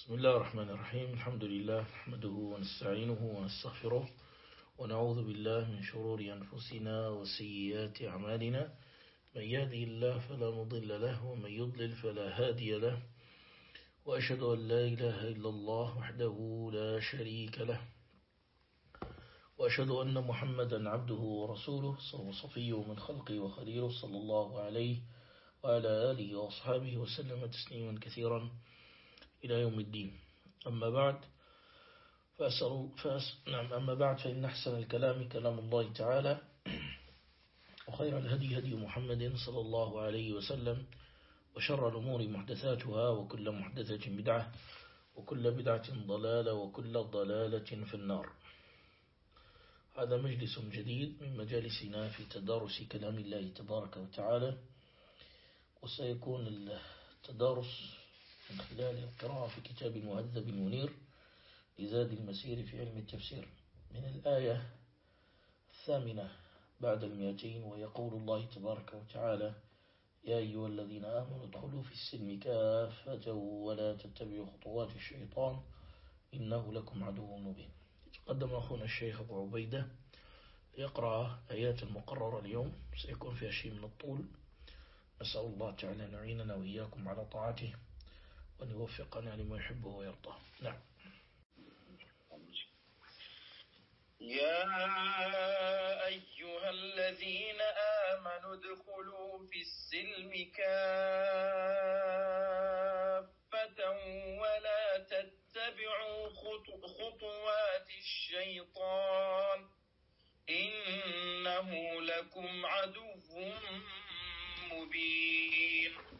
بسم الله الرحمن الرحيم. الحمد لله نحمده ونستعينه ونستغفره ونعوذ بالله من شرور أنفسنا وسيئات أعمالنا. من يهده الله فلا مضل له ومن يضلل فلا هادي له. وأشهد أن لا إله إلا الله وحده لا شريك له. وأشهد أن محمدا عبده ورسوله صفيه من خلقه وخليله صلى الله عليه وعلى آله وأصحابه وسلم تسليما كثيرا. إلى يوم الدين. أما بعد فأسأل فأس نعم أما بعد فإن أحسن الكلام كلام الله تعالى وخير الهدي هدي محمد صلى الله عليه وسلم وشر الأمور محدثاتها وكل محدثة بدعة وكل بدعة ضلالة وكل ضلالة في النار. هذا مجلس جديد من مجالسنا في تدارس كلام الله تبارك وتعالى وسيكون التدارس من خلال القراءة في كتاب مهذب منير لزاد المسير في علم التفسير. من الآية الثامنة بعد المئتين ويقول الله تبارك وتعالى يا أيها الذين آمنوا ادخلوا في السلم كافة ولا تتبعوا خطوات الشيطان إنه لكم عدو مبين. تقدم أخونا الشيخ أبو عبيدة يقرأ آيات المقررة اليوم سيكون فيها شيء من الطول. نسأل الله تعالى أن يعيننا وإياكم على طاعته. وأن يوفقنا لما يحبه ويرضاه. نعم. يا أيها الذين آمنوا ادخلوا في السلم كافة ولا تتبعوا خطوات الشيطان. إنه لكم عدو مبين.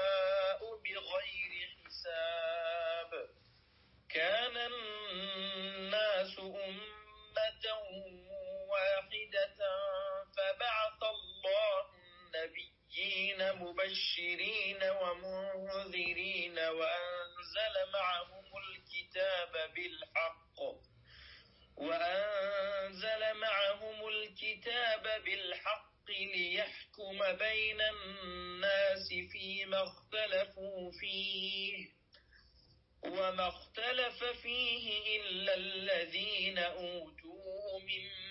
مبشرين ومنذرين وأنزل معهم الكتاب بالحق. وأنزل معهم الكتاب بالحق ليحكم بين الناس فيما اختلفوا فيه. وما اختلف فيه إلا الذين أوتوه من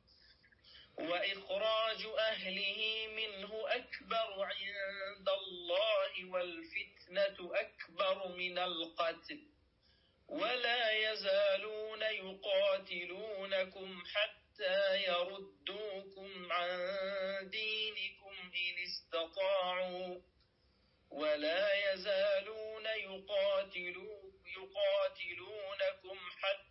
وإخراج أهله منه أكبر عند الله والفتنة أكبر من القتل. ولا يزالون يقاتلونكم حتى يردوكم عن دينكم إن استطاعوا. ولا يزالون يقاتلون يقاتلونكم حتى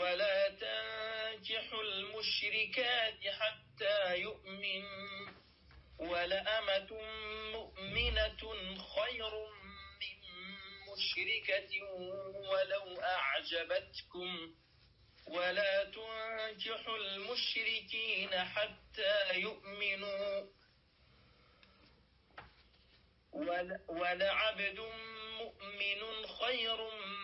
ولا تنكحوا المشركات حتى يؤمن. ولأمة مؤمنة خير من مشركة ولو أعجبتكم. ولا تنكحوا المشركين حتى يؤمنوا. ولعبد مؤمن خير من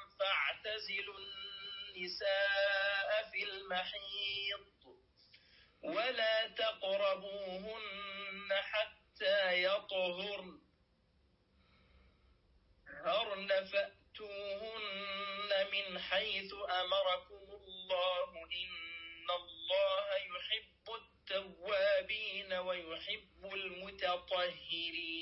فاعتزلوا النساء في المحيض ولا تقربوهن حتى يطهرن. هرن فأتوهن من حيث أمركم الله إن الله يحب التوابين ويحب المتطهرين.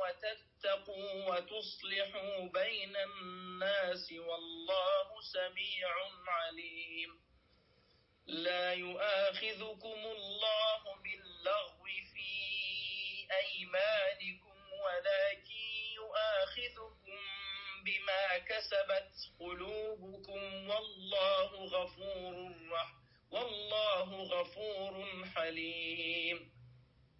وتتقوا وتصلحوا بين الناس والله سميع عليم. لا يؤاخذكم الله باللغو في أيمانكم ولكن يؤاخذكم بما كسبت قلوبكم. والله غفور رح والله غفور حليم.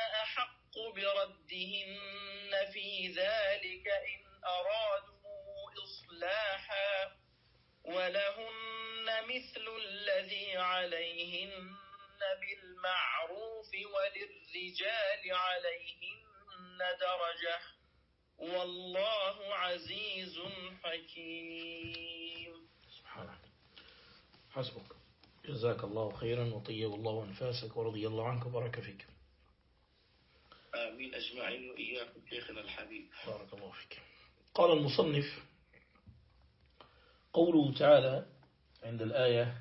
أحق بردهن في ذلك إن أرادوا إصلاحا ولهن مثل الذي عليهن بالمعروف وللرجال عليهن درجة والله عزيز حكيم. حسبك. جزاك الله خيرا وطيب الله أنفاسك ورضي الله عنك وبارك فيك. آمين. أجمعين وإياكم. شيخنا الحبيب. بارك الله فيك. قال المصنف قوله تعالى عند الآية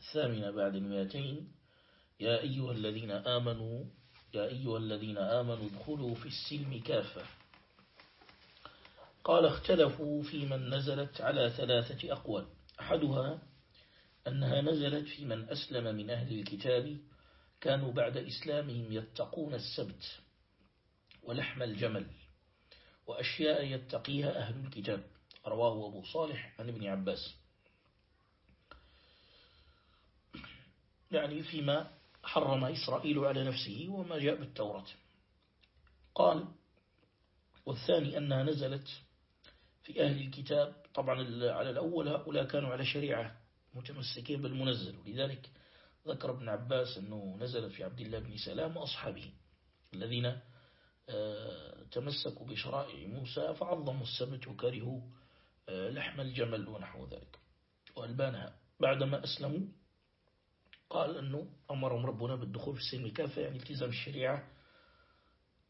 الثامنة بعد المئتين يا أيها الذين آمنوا يا أيها الذين آمنوا ادخلوا في السلم كافة. قال اختلفوا في من نزلت على ثلاثة أقوال. أحدها أنها نزلت في من أسلم من أهل الكتاب كانوا بعد إسلامهم يتقون السبت. ولحم الجمل وأشياء يتقيها أهل الكتاب. رواه أبو صالح عن ابن عباس. يعني فيما حرم إسرائيل على نفسه وما جاء بالتوراة. قال والثاني أنها نزلت في أهل الكتاب. طبعا على الأول هؤلاء كانوا على شريعة متمسكين بالمنزل. ولذلك ذكر ابن عباس أنه نزل في عبد الله بن سلام وأصحابه الذين تمسكوا بشرائع موسى فعظموا السبت وكرهوا آه، لحم الجمل ونحو ذلك. وألبانها بعدما أسلموا قال أنه أمرهم ربنا بالدخول في السلم كافة يعني التزام الشريعة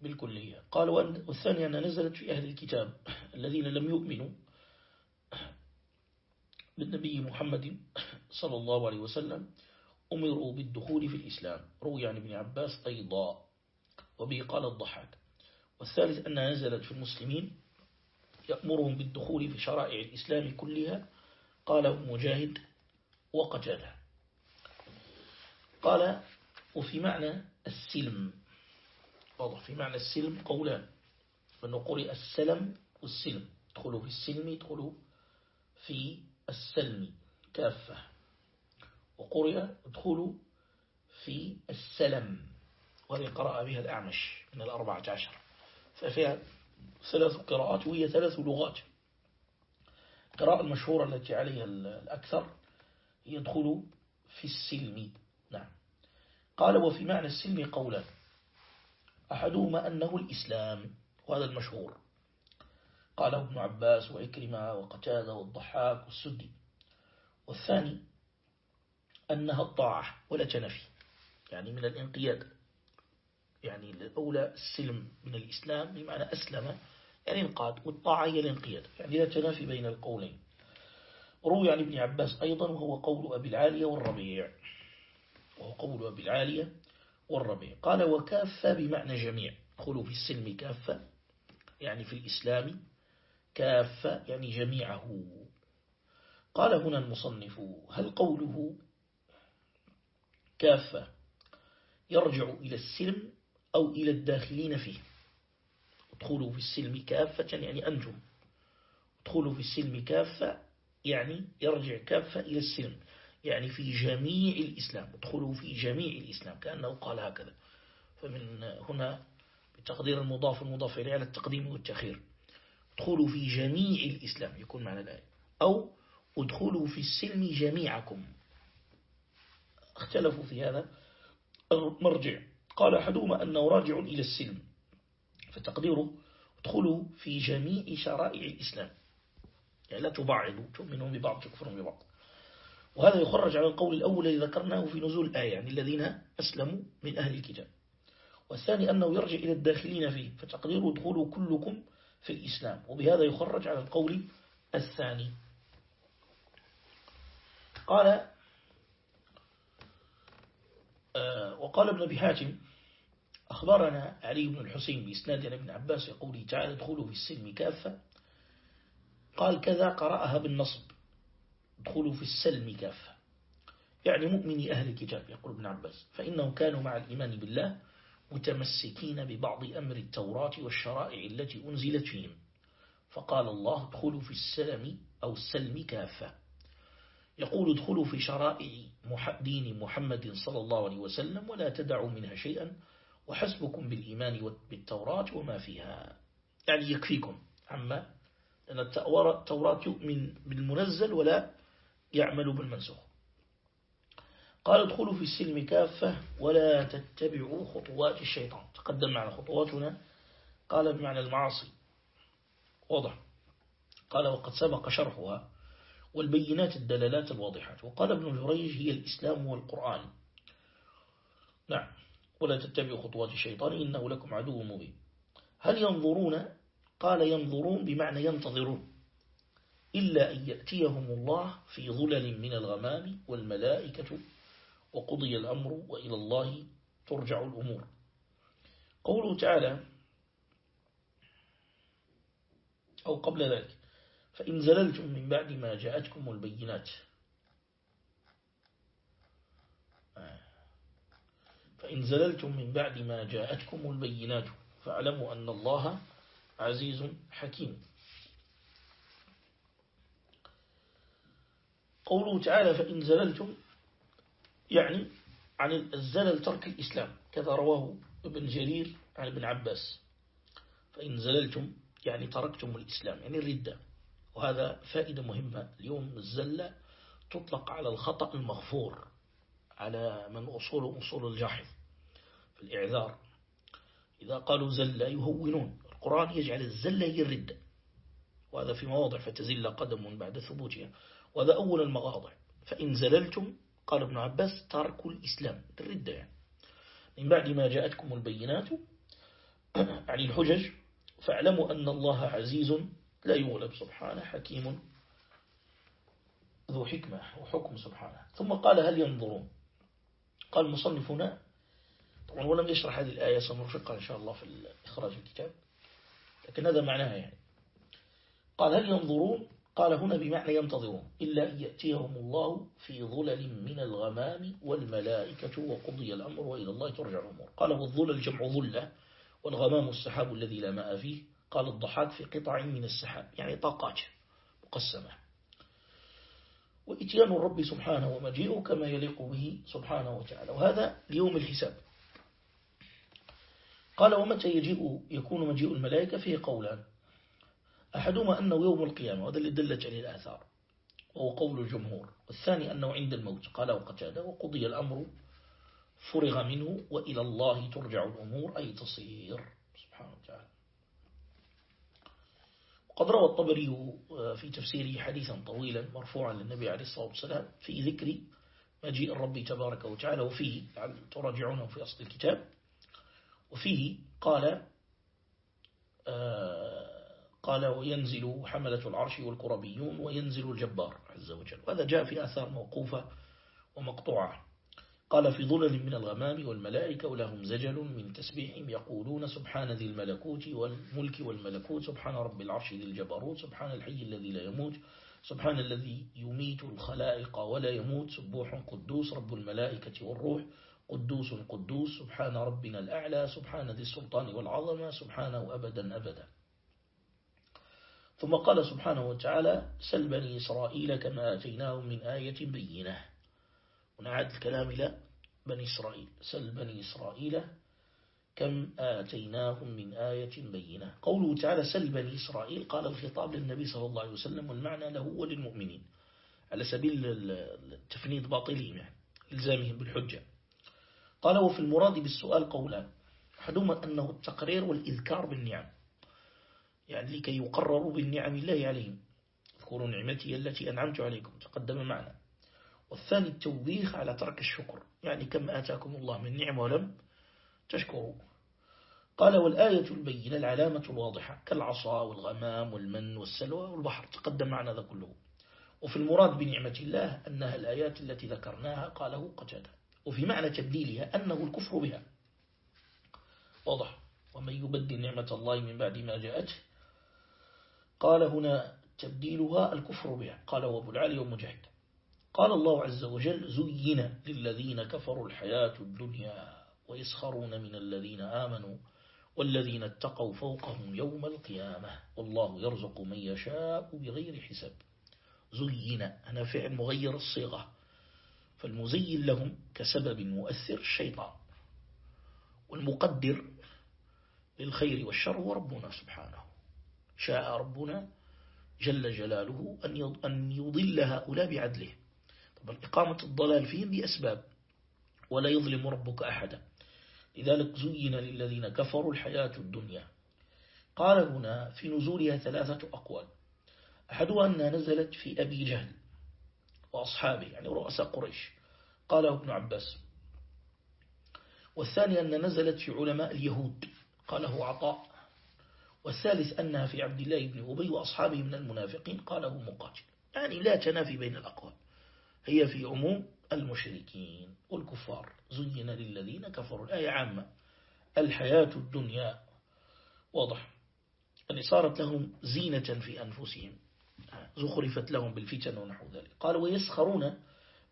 بالكلية. قال والثانية أنها نزلت في أهل الكتاب الذين لم يؤمنوا بالنبي محمد صلى الله عليه وسلم أمروا بالدخول في الإسلام. روي عن ابن عباس أيضا وبه قال الضحاك. والثالث أنها نزلت في المسلمين يأمرهم بالدخول في شرائع الإسلام كلها. قاله مجاهد وقتاله قال وفي معنى السلم. واضح في معنى السلم قولان. فأنه قرئ السلم والسلم. ادخلوا في السلم ادخلوا في السلم. كافة. وقرئ ادخلوا في السلم. وهذه قرأ بها الأعمش من الأربعة عشر. ففيها ثلاث قراءات وهي ثلاث لغات. القراءة المشهورة التي عليها الأكثر يدخل في السلم. نعم. قال وفي معنى السلم قولا أحدهما أنه الإسلام وهذا المشهور. قاله ابن عباس وإكرمة وقتادة والضحاك والسدي. والثاني أنها الطاعة ولا تنفي يعني من الانقياد. يعني الأولى السلم من الإسلام بمعنى أسلم يعني انقاد والطاعة هي الانقياد يعني لا تنافي بين القولين. روي عن ابن عباس أيضا وهو قول أبي العالية والربيع. وهو قول أبي العالية والربيع. قال وكافة بمعنى جميع. ادخلوا في السلم كافة يعني في الإسلام كافة يعني جميعه. قال هنا المصنف هل قوله كافة يرجع إلى السلم أو إلى الداخلين فيه. ادخلوا في السلم كافة يعني أنتم. ادخلوا في السلم كافة يعني يرجع كافة إلى السلم. يعني في جميع الإسلام. ادخلوا في جميع الإسلام كأنه قال هكذا. فمن هنا بتقدير المضاف المضاف إليه على التقديم والتأخير. ادخلوا في جميع الإسلام يكون معنى الآية. أو ادخلوا في السلم جميعكم. اختلفوا في هذا. المرجع قال أحدهما أنه راجع إلى السلم فتقديره ادخلوا في جميع شرائع الإسلام. يعني لا تبعضوا تؤمنوا ببعض تكفروا ببعض. وهذا يخرج على القول الأول الذي ذكرناه في نزول الآية يعني الذين أسلموا من أهل الكتاب. والثاني أنه يرجع إلى الداخلين فيه فتقديره ادخلوا كلكم في الإسلام. وبهذا يخرج على القول الثاني. قال وقال ابن أبي حاتم أخبرنا علي بن الحسين بإسناد ابن عباس يقول تعالى ادخلوا في السلم كافة. قال كذا قرأها بالنصب. ادخلوا في السلم كافة. يعني مؤمني أهل الكتاب يقول ابن عباس. فإنهم كانوا مع الإيمان بالله متمسكين ببعض أمر التوراة والشرائع التي أنزلت فيهم. فقال الله ادخلوا في السلم أو السلم كافة. يقول ادخلوا في شرائع دين محمد صلى الله عليه وسلم ولا تدعوا منها شيئا وحسبكم بالإيمان بالتوراة وما فيها. يعني يكفيكم. عما لأن التوراة يؤمن بالمنزل ولا يعمل بالمنسوخ. قال ادخلوا في السلم كافة ولا تتبعوا خطوات الشيطان. تقدم معنا خطواتنا قال بمعنى المعاصي. واضح. قال وقد سبق شرحها. والبينات الدلالات الواضحات. وقال ابن جريج هي الإسلام والقرآن. نعم. ولا تتبعوا خطوات الشيطان إنه لكم عدو مبين. هل ينظرون؟ قال ينظرون بمعنى ينتظرون. إلا أن يأتيهم الله في ظلل من الغمام والملائكة وقضي الأمر وإلى الله ترجع الأمور. قوله تعالى أو قبل ذلك فإن زللتم من بعد ما جاءتكم البينات. فإن زللتم من بعد ما جاءتكم البينات فاعلموا أن الله عزيز حكيم. قوله تعالى فإن زللتم يعني عن الزلل ترك الإسلام كذا رواه ابن جرير عن ابن عباس. فإن زللتم يعني تركتم الإسلام يعني الردة. وهذا فائدة مهمة. اليوم الزلة تطلق على الخطأ المغفور على من أصول أصول الجاحظ في الإعذار. إذا قالوا زلة يهونون. القرآن يجعل الزلة هي الردة. وهذا في مواضع فتزل قدم بعد ثبوتها. وهذا أول المواضع. فإن زللتم قال ابن عباس ترك الإسلام. الردة يعني. من بعد ما جاءتكم البينات عن الحجج فاعلموا أن الله عزيز لا يغلب سبحانه حكيم ذو حكمة وحكم سبحانه. ثم قال هل ينظرون؟ قال مصنفنا. طبعا ولم يشرح هذه الآية سنرفقها إن شاء الله في إخراج الكتاب. لكن هذا معناها يعني. قال هل ينظرون؟ قال هنا بمعنى ينتظرون. إلا أن يأتيهم الله في ظلل من الغمام والملائكة وقضي الأمر وإلى الله ترجع الأمور. قال والظلل جمع ظلة والغمام السحاب الذي لا ماء فيه. قال الضحاك في قطع من السحاب يعني طاقات مقسمة. وإتيان الرب سبحانه ومجيئه كما يليق به سبحانه وتعالى. وهذا ليوم الحساب. قال ومتى يجيء يكون مجيء الملائكة فيه قولان؟ أحدهما أنه يوم القيامة وهذا اللي دلت عليه الآثار وهو قول الجمهور. والثاني أنه عند الموت. قال وقتاده وقضي الأمر فرغ منه وإلى الله ترجع الأمور. أي تصير. سبحانه وتعالى. وقد روى الطبري في تفسيره حديثا طويلا مرفوعا للنبي عليه الصلاة والسلام في ذكر مجيء الرب تبارك وتعالى وفيه تراجعونه في أصل الكتاب وفيه قال آه قال وينزل حملة العرش والكربيون وينزل الجبار عز وجل. وهذا جاء في آثار موقوفة ومقطوعة. قال في ظلل من الغمام والملائكة ولهم زجل من تسبيحهم يقولون سبحان ذي الملكوت والملك والملكوت سبحان رب العرش ذي الجبروت سبحان الحي الذي لا يموت سبحان الذي يميت الخلائق ولا يموت سبوح قدوس رب الملائكة والروح قدوس قدوس سبحان ربنا الأعلى سبحان ذي السلطان والعظمة سبحانه أبدا أبدا. ثم قال سبحانه وتعالى سل بني إسرائيل كما أتيناهم من آية بينة. ونعاد الكلام إلى بني إسرائيل. سل بني إسرائيل كم آتيناهم من آية بينة. قوله تعالى سل بني إسرائيل قال الخطاب للنبي صلى الله عليه وسلم والمعنى له وللمؤمنين على سبيل التفنيد باطلهم يعني إلزامهم بالحجة. قال وفي المراد بالسؤال قولان أحدهما أنه التقرير والإذكار بالنعم يعني لكي يقرروا بالنعم الله عليهم. اذكروا نعمتي التي أنعمت عليكم تقدم معنا. والثاني التوبيخ على ترك الشكر. يعني كم آتاكم الله من نعمة ولم تشكروا. قال والآية البينة العلامة الواضحة كالعصا والغمام والمن والسلوى والبحر. تقدم معنا ذا كله. وفي المراد بنعمة الله أنها الآيات التي ذكرناها قاله قتادة. وفي معنى تبديلها أنه الكفر بها. واضح. ومن يبدل نعمة الله من بعد ما جاءته قال هنا تبديلها الكفر بها. قال وابو العالي ومجاهد. قال الله عز وجل زين للذين كفروا الحياة الدنيا ويسخرون من الذين آمنوا والذين اتقوا فوقهم يوم القيامة. والله يرزق من يشاء بغير حساب. زين أنا فعل مغير الصيغة. فالمزين لهم كسبب مؤثر الشيطان. والمقدر للخير والشر هو ربنا سبحانه. شاء ربنا جل جلاله أن يضل هؤلاء بعدله. طبعا إقامة الضلال فيهم بأسباب ولا يظلم ربك أحدا. لذلك زين للذين كفروا الحياة الدنيا. قال هنا في نزولها ثلاثة أقوال. أحدها أنها نزلت في أبي جهل وأصحابه يعني رؤساء قريش. قاله ابن عباس. والثاني أن نزلت في علماء اليهود قاله عطاء. والثالث أنها في عبد الله بن أبي وأصحابه من المنافقين قاله مقاتل. يعني لا تنافي بين الأقوال. هي في عموم المشركين والكفار. زين للذين كفروا. الآية عامة. الحياة الدنيا. واضح. أن صارت لهم زينة في أنفسهم. زخرفت لهم بالفتن ونحو ذلك. قال ويسخرون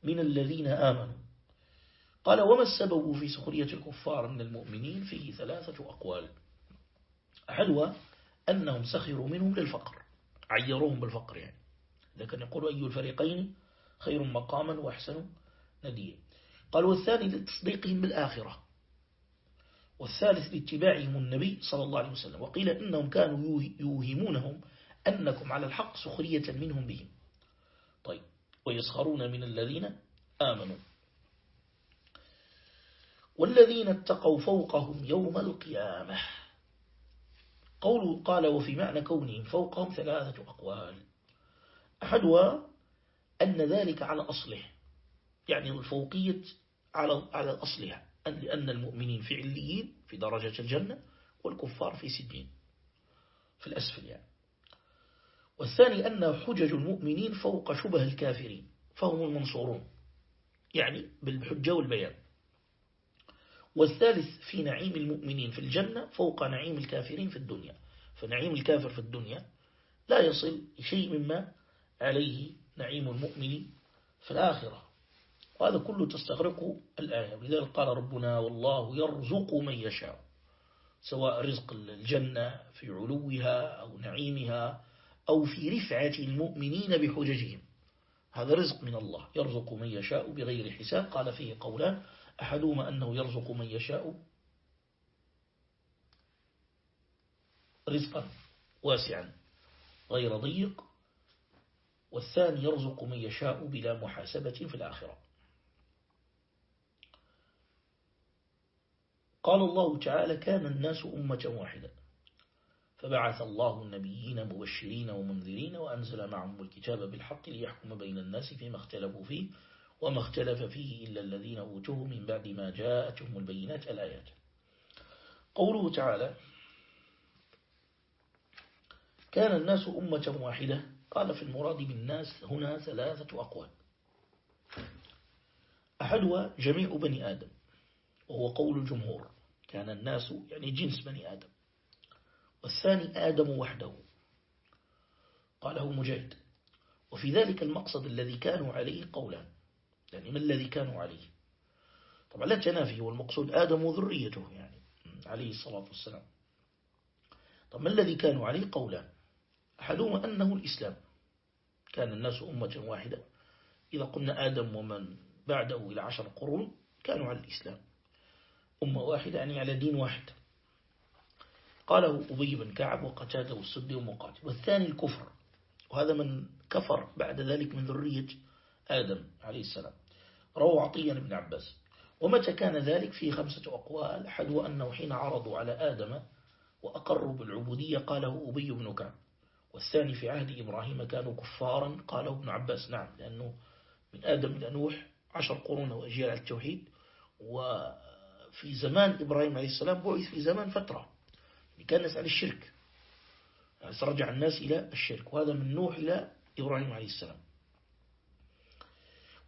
من الذين آمنوا. قال وما السبب في سخرية الكفار من المؤمنين؟ فيه ثلاثة أقوال. أحدها أنهم سخروا منهم للفقر. عيروهم بالفقر يعني. لكن يقول أي الفريقين خير مقاما وأحسن نديا قال والثاني لتصديقهم بالآخرة. والثالث لاتباعهم النبي صلى الله عليه وسلم. وقيل إنهم كانوا يوهمونهم أنكم على الحق سخرية منهم بهم. طيب ويسخرون من الذين آمنوا. والذين اتقوا فوقهم يوم القيامة. قوله قال وفي معنى كونهم فوقهم ثلاثة أقوال. أحدها أن ذلك على أصله. يعني الفوقية على على أصلها. أن لأن المؤمنين في عليين في درجة الجنة والكفار في سجين. في الأسفل يعني. والثاني أن حجج المؤمنين فوق شبه الكافرين. فهم المنصورون. يعني بالحجة والبيان. والثالث في نعيم المؤمنين في الجنة فوق نعيم الكافرين في الدنيا. فنعيم الكافر في الدنيا لا يصل شيء مما عليه نعيم المؤمن في الآخرة. وهذا كله تستغرق الآية. ولذلك قال ربنا والله يرزق من يشاء سواء رزق الجنة في علوها أو نعيمها أو في رفعة المؤمنين بحججهم. هذا رزق من الله يرزق من يشاء بغير حساب. قال فيه قولان أحدهما أنه يرزق من يشاء رزقا واسعا غير ضيق والثاني يرزق من يشاء بلا محاسبة في الآخرة. قال الله تعالى كان الناس أمة واحدة. فبعث الله النبيين مبشرين ومنذرين وأنزل معهم الكتاب بالحق ليحكم بين الناس فيما اختلفوا فيه وما اختلف فيه إلا الذين أوتوه من بعد ما جاءتهم البينات الآيات. قوله تعالى كان الناس أمة واحدة قال في المراد بالناس هنا ثلاثة أقوال. أحدها جميع بني آدم وهو قول الجمهور كان الناس يعني جنس بني آدم. والثاني آدم وحده. قاله مجاهد وفي ذلك المقصد الذي كانوا عليه قولان يعني ما الذي كانوا عليه؟ طبعا لا تنافي والمقصود آدم وذريته يعني عليه الصلاة والسلام. طب ما الذي كانوا عليه قولان؟ أحدهما أنه الإسلام. كان الناس أمة واحدة. إذا قلنا آدم ومن بعده إلى عشر قرون كانوا على الإسلام. أمة واحدة يعني على دين واحد. قاله أبي بن كعب وقتاده والسدي ومقاتل. والثاني الكفر. وهذا من كفر بعد ذلك من ذرية آدم عليه السلام. روى عطيا بن عباس. ومتى كان ذلك؟ في خمسة أقوال. أحد أنه حين عرضوا على آدم وأقروا بالعبودية قاله أبي بن كعب. والثاني في عهد إبراهيم كانوا كفارا. قاله ابن عباس نعم لأنه من آدم إلى نوح عشر قرون وأجيال على التوحيد. وفي زمان إبراهيم عليه السلام بعث في زمان فترة كان نسأل الشرك. يعني الناس إلى الشرك وهذا من نوح إلى إبراهيم عليه السلام.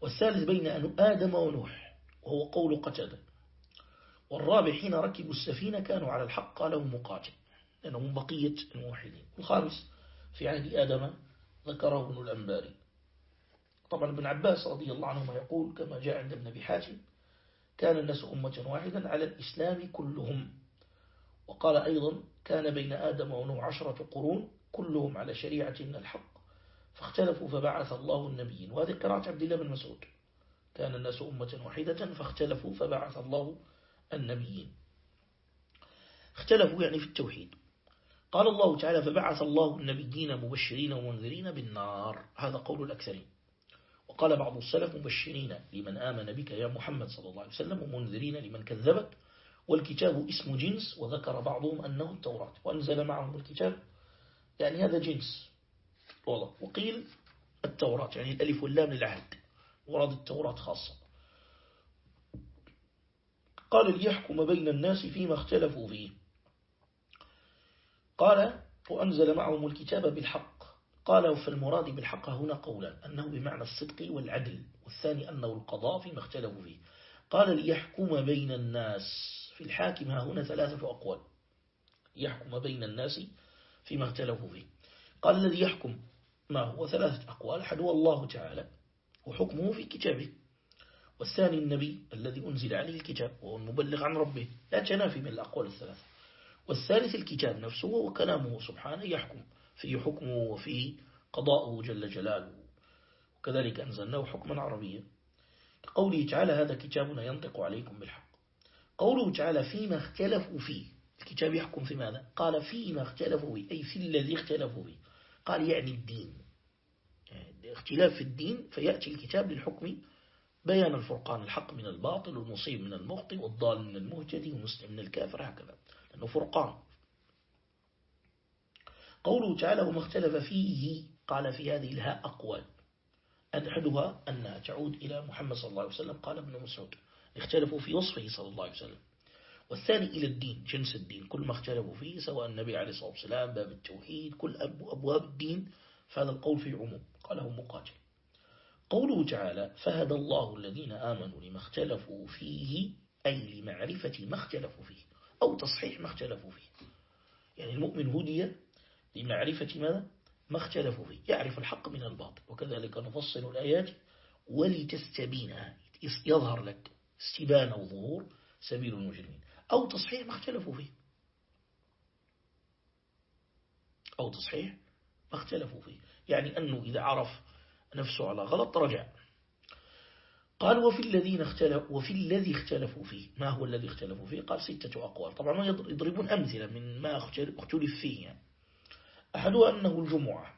والثالث بين آدم ونوح وهو قول قتادة. والرابع حين ركبوا السفينة كانوا على الحق قاله مقاتل لأنهم بقية الموحدين. الخامس في عهد آدم ذكره ابن الأنباري طبعا ابن عباس رضي الله عنهما يقول كما جاء عند ابن أبي حاتم كان الناس أمة واحدا على الإسلام كلهم. وقال أيضا كان بين آدم ونوح عشرة قرون كلهم على شريعة الحق فاختلفوا فبعث الله النبيين. وهذه قراءة عبد الله بن مسعود. كان الناس أمة واحدة فاختلفوا فبعث الله النبيين. اختلفوا يعني في التوحيد. قال الله تعالى فبعث الله النبيين مبشرين ومنذرين بالنار. هذا قول الأكثرين. وقال بعض السلف مبشرين لمن آمن بك يا محمد صلى الله عليه وسلم ومنذرين لمن كذبك. والكتاب اسم جنس وذكر بعضهم أنه التوراة. وأنزل معهم الكتاب. يعني هذا جنس. والله. وقيل التوراة. يعني الألف واللام للعهد. ورد التوراة خاصة. قال ليحكم بين الناس فيما اختلفوا فيه. قال وأنزل معهم الكتاب بالحق. قال فالمراد بالحق هنا قولا أنه بمعنى الصدق والعدل والثاني أنه القضاء فيما اختلفوا فيه. قال ليحكم بين الناس. في الحاكم ها هنا ثلاثة أقوال. يحكم بين الناس فيما اختلفوا فيه. قال الذي يحكم ما هو؟ ثلاثة أقوال. أحد هو الله تعالى وحكمه في كتابه. والثاني النبي الذي أنزل عليه الكتاب وهو المبلغ عن ربه. لا تنافي من الأقوال الثلاثة. والثالث الكتاب نفسه وكلامه سبحانه يحكم فيه حكمه وفيه قضاءه جل جلاله. وكذلك أنزلناه حكما عربيا. قوله تعالى هذا كتابنا ينطق عليكم بالحق. قوله تعالى فيما اختلفوا فيه. الكتاب يحكم في ماذا؟ قال فيما اختلفوا فيه أي في الذي اختلفوا فيه. قال يعني الدين. يعني اختلاف في الدين فيأتي الكتاب للحكم بيان الفرقان الحق من الباطل والمصيب من المخطئ والضال من المهتدي والمسلم من الكافر هكذا. لأنه فرقان. قوله تعالى وما اختلف فيه قال في هذه الهاء أقوال. أحدها أنها تعود إلى محمد صلى الله عليه وسلم قال ابن مسعود. اختلفوا في وصفه صلى الله عليه وسلم. والثاني إلى الدين جنس الدين. كل ما اختلفوا فيه سواء النبي عليه الصلاة والسلام باب التوحيد كل أبواب الدين فهذا القول في عموم. قاله مقاتل. قوله تعالى فهدى الله الذين آمنوا لما اختلفوا فيه أي لمعرفة ما اختلفوا فيه. أو تصحيح ما اختلفوا فيه. يعني المؤمن هدي لمعرفة ماذا؟ ما اختلفوا فيه. يعرف الحق من الباطل. وكذلك نفصل الآيات ولتستبين. يظهر لك استبان وظهور سبيل المجرمين. أو تصحيح ما اختلفوا فيه. أو تصحيح ما اختلفوا فيه. يعني أنه إذا عرف نفسه على غلط رجع. قال وفي الذين اختلفوا وفي الذي اختلفوا فيه. ما هو الذي اختلفوا فيه؟ قال ستة أقوال. طبعا يضربون أمثلة من ما اختلف فيه يعني. أحدها أنه الجمعة.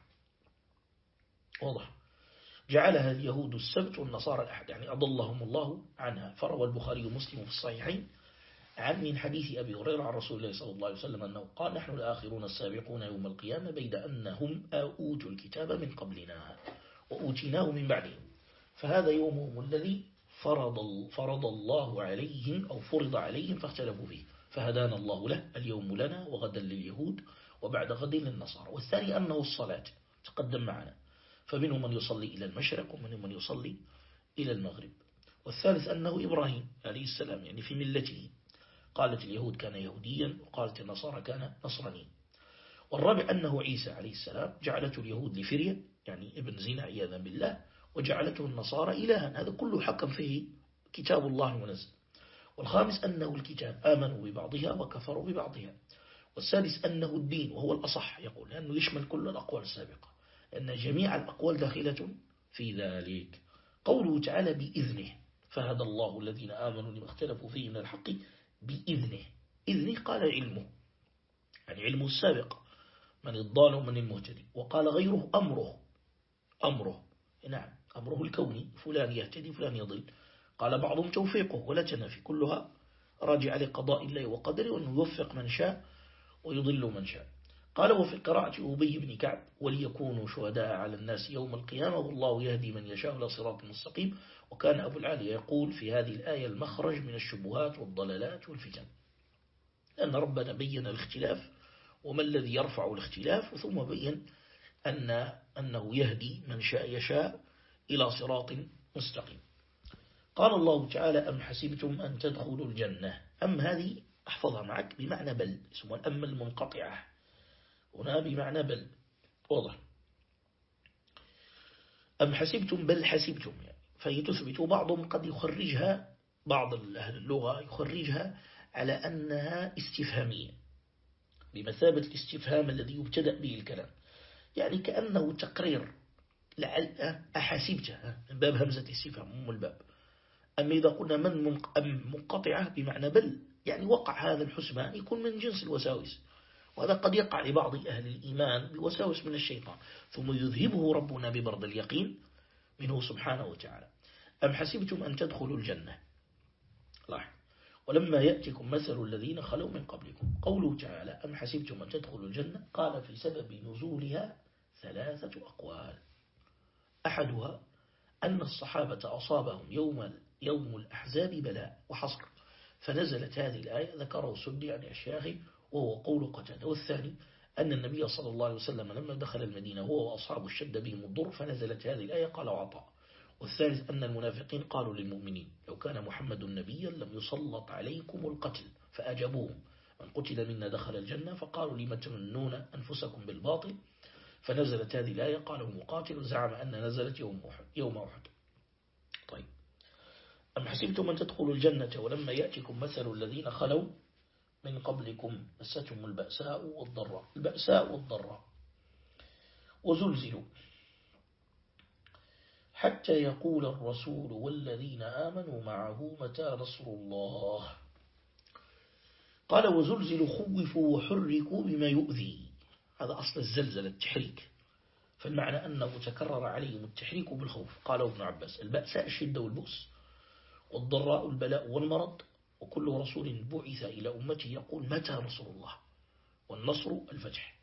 واضح. جعلها اليهود السبت والنصارى الأحد. يعني أضلهم الله عنها. فروى البخاري ومسلم في الصحيحين عن من حديث أبي هريرة عن رسول الله صلى الله عليه وسلم أنه قال نحن الآخرون السابقون يوم القيامة بيد أنهم أوتوا الكتاب من قبلنا. وأوتيناه من بعدهم. فهذا يومهم الذي فرض, فرض الله عليهم أو فرض عليهم فاختلفوا فيه. فهدانا الله له اليوم لنا وغدا لليهود وبعد غد للنصارى. والثاني أنه الصلاة. تقدم معنا. فمنهم من يصلي إلى المشرق ومنهم من يصلي إلى المغرب. والثالث أنه إبراهيم عليه السلام يعني في ملته. قالت اليهود كان يهوديا وقالت النصارى كان نصرانيا. والرابع أنه عيسى عليه السلام جعلته اليهود لفرية يعني ابن زنا عياذا بالله. وجعلته النصارى إلها. هذا كله حكم فيه كتاب الله منزل والخامس أنه الكتاب آمنوا ببعضها وكفروا ببعضها. والسادس أنه الدين وهو الأصح يقول لأنه يشمل كل الأقوال السابقة. لأن جميع الأقوال داخلة في ذلك. قوله تعالى بإذنه فهدى الله الذين آمنوا لما اختلفوا فيه من الحق بإذنه. إذنه قال علمه يعني علمه السابق من الضال ومن المهتدي. وقال غيره أمره أمره. نعم. أمره الكوني فلان يهتدي فلان يضل. قال بعضهم توفيقه ولا تنافي كلها راجع لقضاء الله وقدره وأنه يوفق من شاء ويضل من شاء. قال وفي قراءة أبي بن كعب وليكونوا شهداء على الناس يوم القيامة والله يهدي من يشاء إلى صراط مستقيم وكان أبو العالي يقول في هذه الآية المخرج من الشبهات والضلالات والفتن لأن ربنا بين الاختلاف وما الذي يرفع الاختلاف ثم بين أن أنه يهدي من شاء يشاء إلى صراط مستقيم. قال الله تعالى أم حسبتم أن تدخلوا الجنة؟ أم هذه أحفظها معك بمعنى بل اسمها الأم المنقطعة. هنا بمعنى بل. واضح. أم حسبتم بل حسبتم. فهي تثبت بعضهم قد يخرجها بعض أهل اللغة يخرجها على أنها استفهامية. بمثابة الاستفهام الذي يبتدأ به الكلام. يعني كأنه تقرير. لعل أحاسبت من باب همزة الاستفهام أم الباب. أما إذا قلنا من منقطعة بمعنى بل يعني وقع هذا الحسبان يكون من جنس الوساوس. وهذا قد يقع لبعض أهل الإيمان بوساوس من الشيطان. ثم يذهبه ربنا ببرد اليقين منه سبحانه وتعالى. أم حسبتم أن تدخلوا الجنة؟ لاحظ. ولما يأتكم مثل الذين خلوا من قبلكم. قوله تعالى أم حسبتم أن تدخلوا الجنة؟ قال في سبب نزولها ثلاثة أقوال. أحدها أن الصحابة أصابهم يوم, يوم الأحزاب بلاء وحصر فنزلت هذه الآية ذكره سدي عن أشياخه وهو قول قتادة والثاني أن النبي صلى الله عليه وسلم لما دخل المدينة هو وأصحابه الشد بهم الضر فنزلت هذه الآية قال وعطاء والثالث أن المنافقين قالوا للمؤمنين لو كان محمد نبيا لم يسلط عليكم القتل فأجابوهم من قتل منا دخل الجنة فقالوا لم تمنون أنفسكم بالباطل فنزلت هذه الآية قالوا مقاتل زعم أن نزلت يوم أحد, يوم أحد. طيب. أم حسبتم أن تدخلوا الجنة ولما يأتكم مثل الذين خلوا من قبلكم مستهم البأساء والضراء البأساء والضراء. وزلزلوا. حتى يقول الرسول والذين آمنوا معه متى نصر الله؟ قال وزلزلوا خوفوا وحركوا بما يؤذي. هذا أصل الزلزل التحريك. فالمعنى أنه تكرر عليهم التحريك بالخوف. قال ابن عباس البأساء الشدة والبؤس والضراء البلاء والمرض وكل رسول بعث إلى أمته يقول متى نصر الله؟ والنصر الفتح.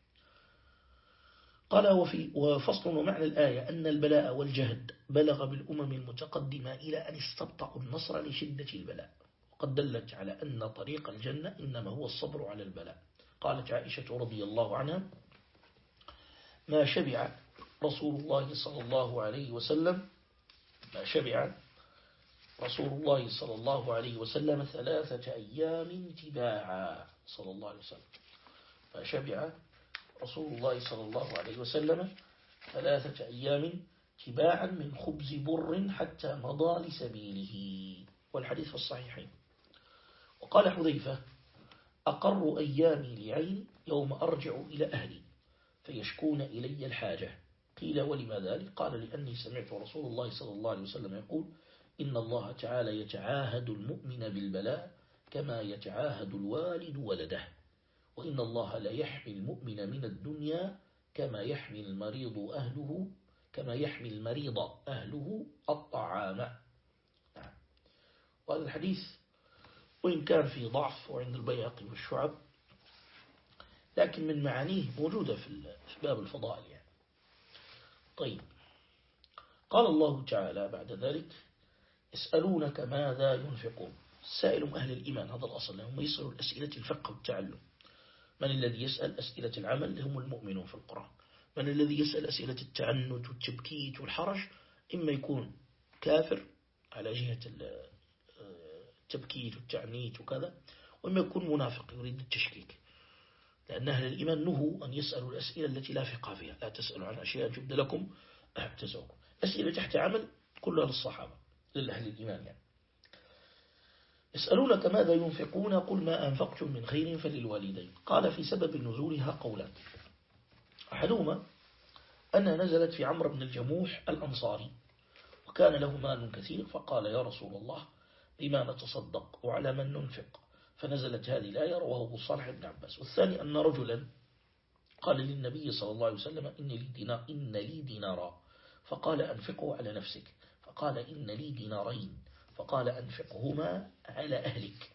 قال وفي وفصل ومعنى الآية أن البلاء والجهد بلغ بالأمم المتقدمة إلى أن استبطأوا النصر لشدة البلاء. وقد دلت على أن طريق الجنة إنما هو الصبر على البلاء. قالت عائشة رضي الله عنها ما شبع رسول الله صلى الله عليه وسلم ما شبع رسول الله صلى الله عليه وسلم ثلاثة أيام تباعا صلى الله عليه وسلم. ما شبع رسول الله صلى الله عليه وسلم ثلاثة أيام تباعا من خبز بر حتى مضى لسبيله. والحديث في الصحيحين. وقال حذيفة أقر أيامي لعين يوم أرجع إلى أهلي. فيشكون إلي الحاجة. قيل ولما ذلك؟ قال لأني سمعت رسول الله صلى الله عليه وسلم يقول إن الله تعالى يتعاهد المؤمن بالبلاء كما يتعاهد الوالد ولده. وإن الله لا يحمي المؤمن من الدنيا كما يحمي المريض أهله كما يحمي المريض أهله الطعام. نعم. وهذا الحديث وإن كان في ضعف وعند البياقي والشعب لكن من معانيه موجودة في باب الفضائل يعني. طيب. قال الله تعالى بعد ذلك يسألونك ماذا ينفقون؟ سائل أهل الإيمان هذا الأصل هم يسألوا الأسئلة الفقه والتعلم. من الذي يسأل أسئلة العمل؟ هم المؤمنون في القرآن. من الذي يسأل أسئلة التعنت والتبكيت والحرج؟ إما يكون كافر على جهة التبكيت والتعنيت وكذا وإما يكون منافق يريد التشكيك. لأن أهل الإيمان نهوا أن يسألوا الأسئلة التي لا فقه فيها. لا تسألوا عن أشياء جبد لكم تزعوا أسئلة تحت عمل كلها للصحابة للأهل الإيمان يعني. يسألونك ماذا ينفقون؟ قل ما أنفقتم من خير فللوالدين. قال في سبب نزولها قولا. أحدهما أنها نزلت في عمرو بن الجموح الأنصاري وكان له مال كثير فقال يا رسول الله بما نتصدق وعلى من ننفق؟ فنزلت هذه الآية رواه صالح بن عباس. والثاني أن رجلا قال للنبي صلى الله عليه وسلم إن لي, دينار إن لي دينارا. فقال أنفقه على نفسك. فقال إن لي دينارين. فقال أنفقهما على أهلك.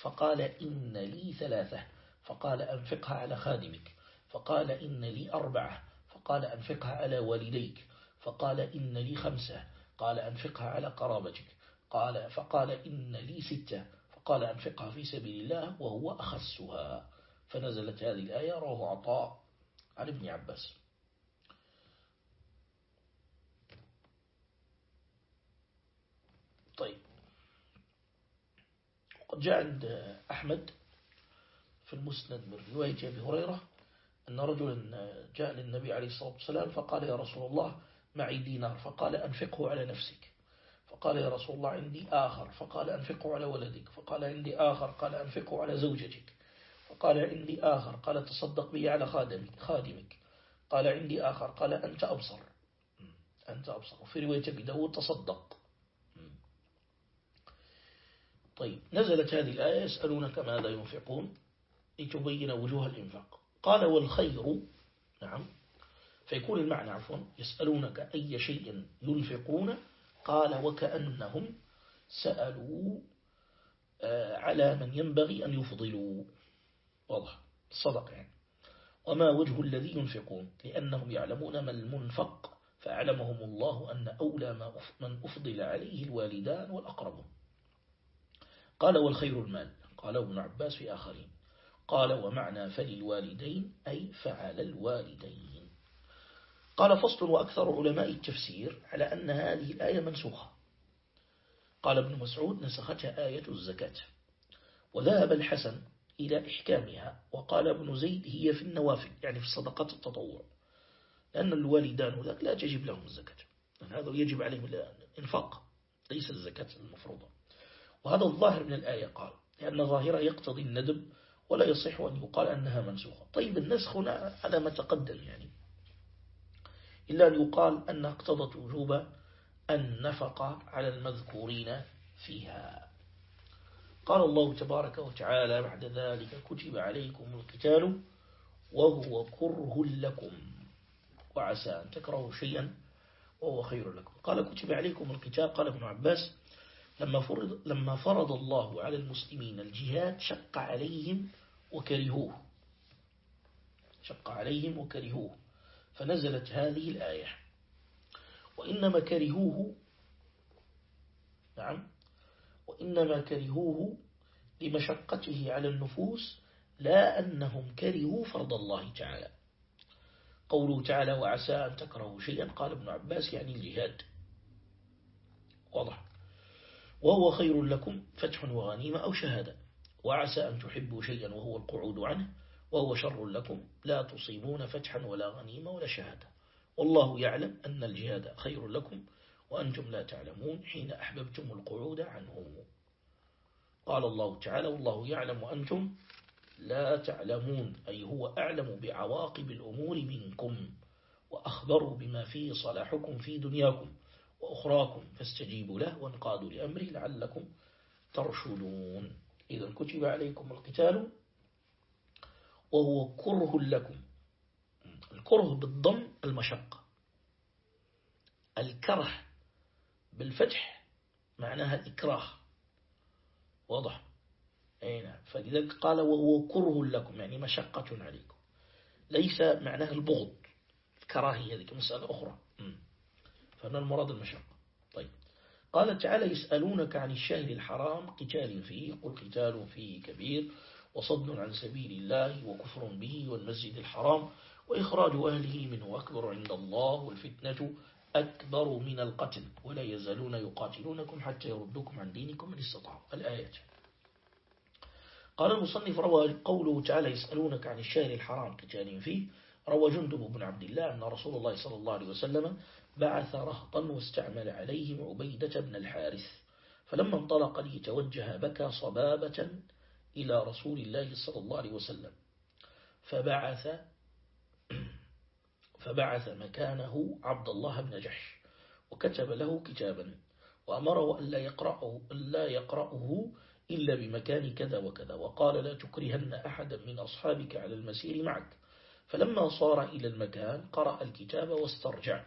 فقال إن لي ثلاثة. فقال أنفقها على خادمك. فقال إن لي أربعة. فقال أنفقها على والديك. فقال إن لي خمسة. قال أنفقها على قرابتك. قال فقال إن لي ستة. فقال أنفقها في سبيل الله وهو أخسها. فنزلت هذه الآية رواه عطاء عن ابن عباس. طيب. وقد جاء عند أحمد في المسند من رواية أبي هريرة أن رجلا جاء للنبي عليه الصلاة والسلام فقال يا رسول الله معي دينار. فقال أنفقه على نفسك فقال يا رسول الله عندي آخر فقال أنفقه على ولدك فقال عندي آخر قال أنفقه على زوجتك فقال عندي آخر قال تصدق به على خادمك خادمك قال عندي آخر قال أنت أبصر أنت أبصر. وفي رواية داود تصدق. طيب نزلت هذه الآية يسألونك ماذا ينفقون؟ لتبين وجوه الإنفاق. قال والخير نعم فيكون المعنى عفوا يسألونك أي شيء ينفقون قال وكأنهم سألوا آه، على من ينبغي أن يفضلوا. واضح. صدق يعني. وما وجه الذي ينفقون؟ لأنهم يعلمون ما المنفق فأعلمهم الله أن أولى ما من أفضل عليه الوالدان والأقربون. قال والخير المال. قال ابن عباس في آخرين. قال ومعنى فللوالدين أي فعل الوالدين. قال فصل وأكثر علماء التفسير على أن هذه الآية منسوخة. قال ابن مسعود نسختها آية الزكاة. وذهب الحسن إلى إحكامها وقال ابن زيد هي في النوافل يعني في صدقات التطوع. لأن الوالدان ذاك لا تجب لهم الزكاة. هذا يجب عليهم الإنفاق ليس الزكاة المفروضة. وهذا الظاهر من الآية قال لأن ظاهرة يقتضي الندب ولا يصح أن يقال أنها منسوخة. طيب النسخ هنا على ما تقدم يعني إلا أن يقال أنها اقتضت وجوب النفقة على المذكورين فيها. قال الله تبارك وتعالى بعد ذلك كتب عليكم القتال وهو كره لكم. وعسى أن تكرهوا شيئا وهو خير لكم. قال كتب عليكم القتال. قال ابن عباس لما فرض, لما فرض الله على المسلمين الجهاد شق عليهم وكرهوه. شق عليهم وكرهوه. فنزلت هذه الآية. وإنما كرهوه نعم وإنما كرهوه لمشقته على النفوس لا أنهم كرهوا فرض الله تعالى. قوله تعالى وعسى أن تكرهوا شيئا. قال ابن عباس يعني الجهاد. واضح. وهو خير لكم فتح وغنيمة أو شهادة. وعسى أن تحبوا شيئا وهو القعود عنه وهو شر لكم. لا تصيبون فتحا ولا غنيمة ولا شهادة. والله يعلم أن الجهاد خير لكم وأنتم لا تعلمون حين أحببتم القعود عنه قال الله تعالى والله يعلم وأنتم لا تعلمون أي هو أعلم بعواقب الأمور منكم وأخبروا بما فيه صلاحكم في دنياكم وأخراكم. فاستجيبوا له وانقادوا لأمره لعلكم ترشدون. إذا كتب عليكم القتال وهو كره لكم. الكره بالضم المشقة الكره بالفتح معناها الإكراه. واضح؟ أي نعم. فلذلك قال وهو كره لكم يعني مشقة عليكم. ليس معناه البغض الكراهية هذه مسألة أخرى. فهنا المراد المشقة. طيب. قال تعالى يسألونك عن الشهر الحرام قتال فيه قل قتال فيه كبير. وصد عن سبيل الله وكفر به والمسجد الحرام وإخراج أهله منه. أكبر عند الله والفتنة أكبر من القتل. ولا يزالون يقاتلونكم حتى يردوكم عن دينكم من استطاعوا. الآيات. قال المصنف روى قوله تعالى يسألونك عن الشهر الحرام قتال فيه. روى جندب بن عبد الله أن رسول الله صلى الله عليه وسلم بعث رهطا واستعمل عليهم عبيدة بن الحارث فلما انطلق ليتوجه بكى صبابة إلى رسول الله صلى الله عليه وسلم. فبعث فبعث مكانه عبد الله بن جحش وكتب له كتابا وأمره أن لا يقرأه, لا يقرأه إلا بمكان كذا وكذا وقال لا تكرهن أحدا من أصحابك على المسير معك. فلما صار إلى المكان قرأ الكتاب واسترجع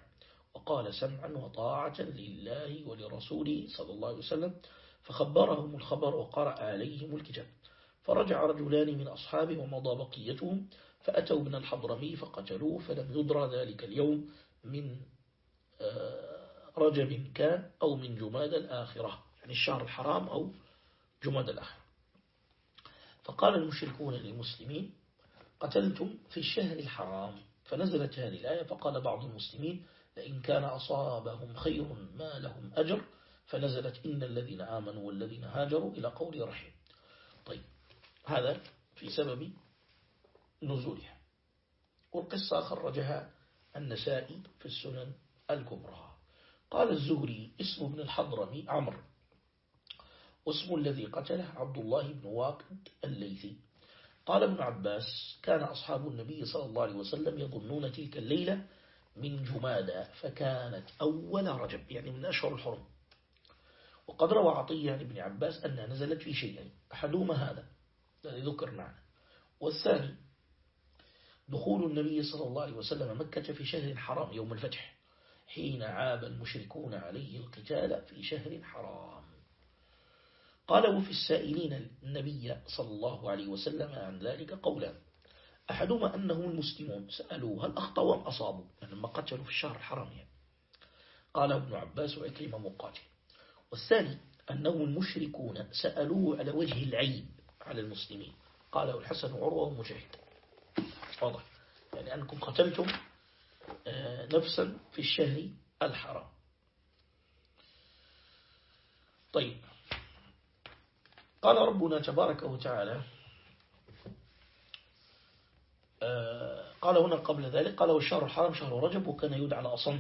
وقال سمعا وطاعة لله ولرسوله صلى الله عليه وسلم فخبرهم الخبر وقرأ عليهم الكتاب. فرجع رجلان من أصحابه ومضى بقيتهم فأتوا من الحضرمي فقتلوه فلم يدرى ذلك اليوم من آه، رجب كان أو من جماد الآخرة يعني الشهر الحرام أو جماد الآخرة. فقال المشركون للمسلمين قتلتم في الشهر الحرام فنزلت هذه الآية فقال بعض المسلمين لئن كان أصابهم خير ما لهم أجر فنزلت إن الذين آمنوا والذين هاجروا إلى قول رحيم طيب هذا في سبب نزولها. والقصة خرجها النسائي في السنن الكبرى. قال الزهري اسم ابن الحضرمي عمرو واسم الذي قتله عبد الله بن واقد الليثي. قال ابن عباس كان أصحاب النبي صلى الله عليه وسلم يظنون تلك الليلة من جمادة فكانت أول رجب يعني من أشهر الحرم. وقد روى عطية عن ابن عباس أنها نزلت في شيئين أحدهما هذا. الذي ذكر معنا والثاني دخول النبي صلى الله عليه وسلم مكة في شهر حرام يوم الفتح حين عاب المشركون عليه القتال في شهر حرام. قال وفي السائلين النبي صلى الله عليه وسلم عن ذلك قولا أحدهما أنهم المسلمون سألوه هل أخطأوا أم أصابوا؟ يعني لما قتلوا في الشهر الحرام يعني. قال ابن عباس وإكرمة مقاتل. والثاني أنهم المشركون سألوه على وجه العيب على المسلمين. قاله الحسن وعروة ومجاهد. واضح. يعني أنكم قتلتم آه، نفسا في الشهر الحرام. طيب. قال ربنا تبارك وتعالى آه، قال هنا قبل ذلك قال والشهر الحرام شهر رجب وكان يدعى الأصم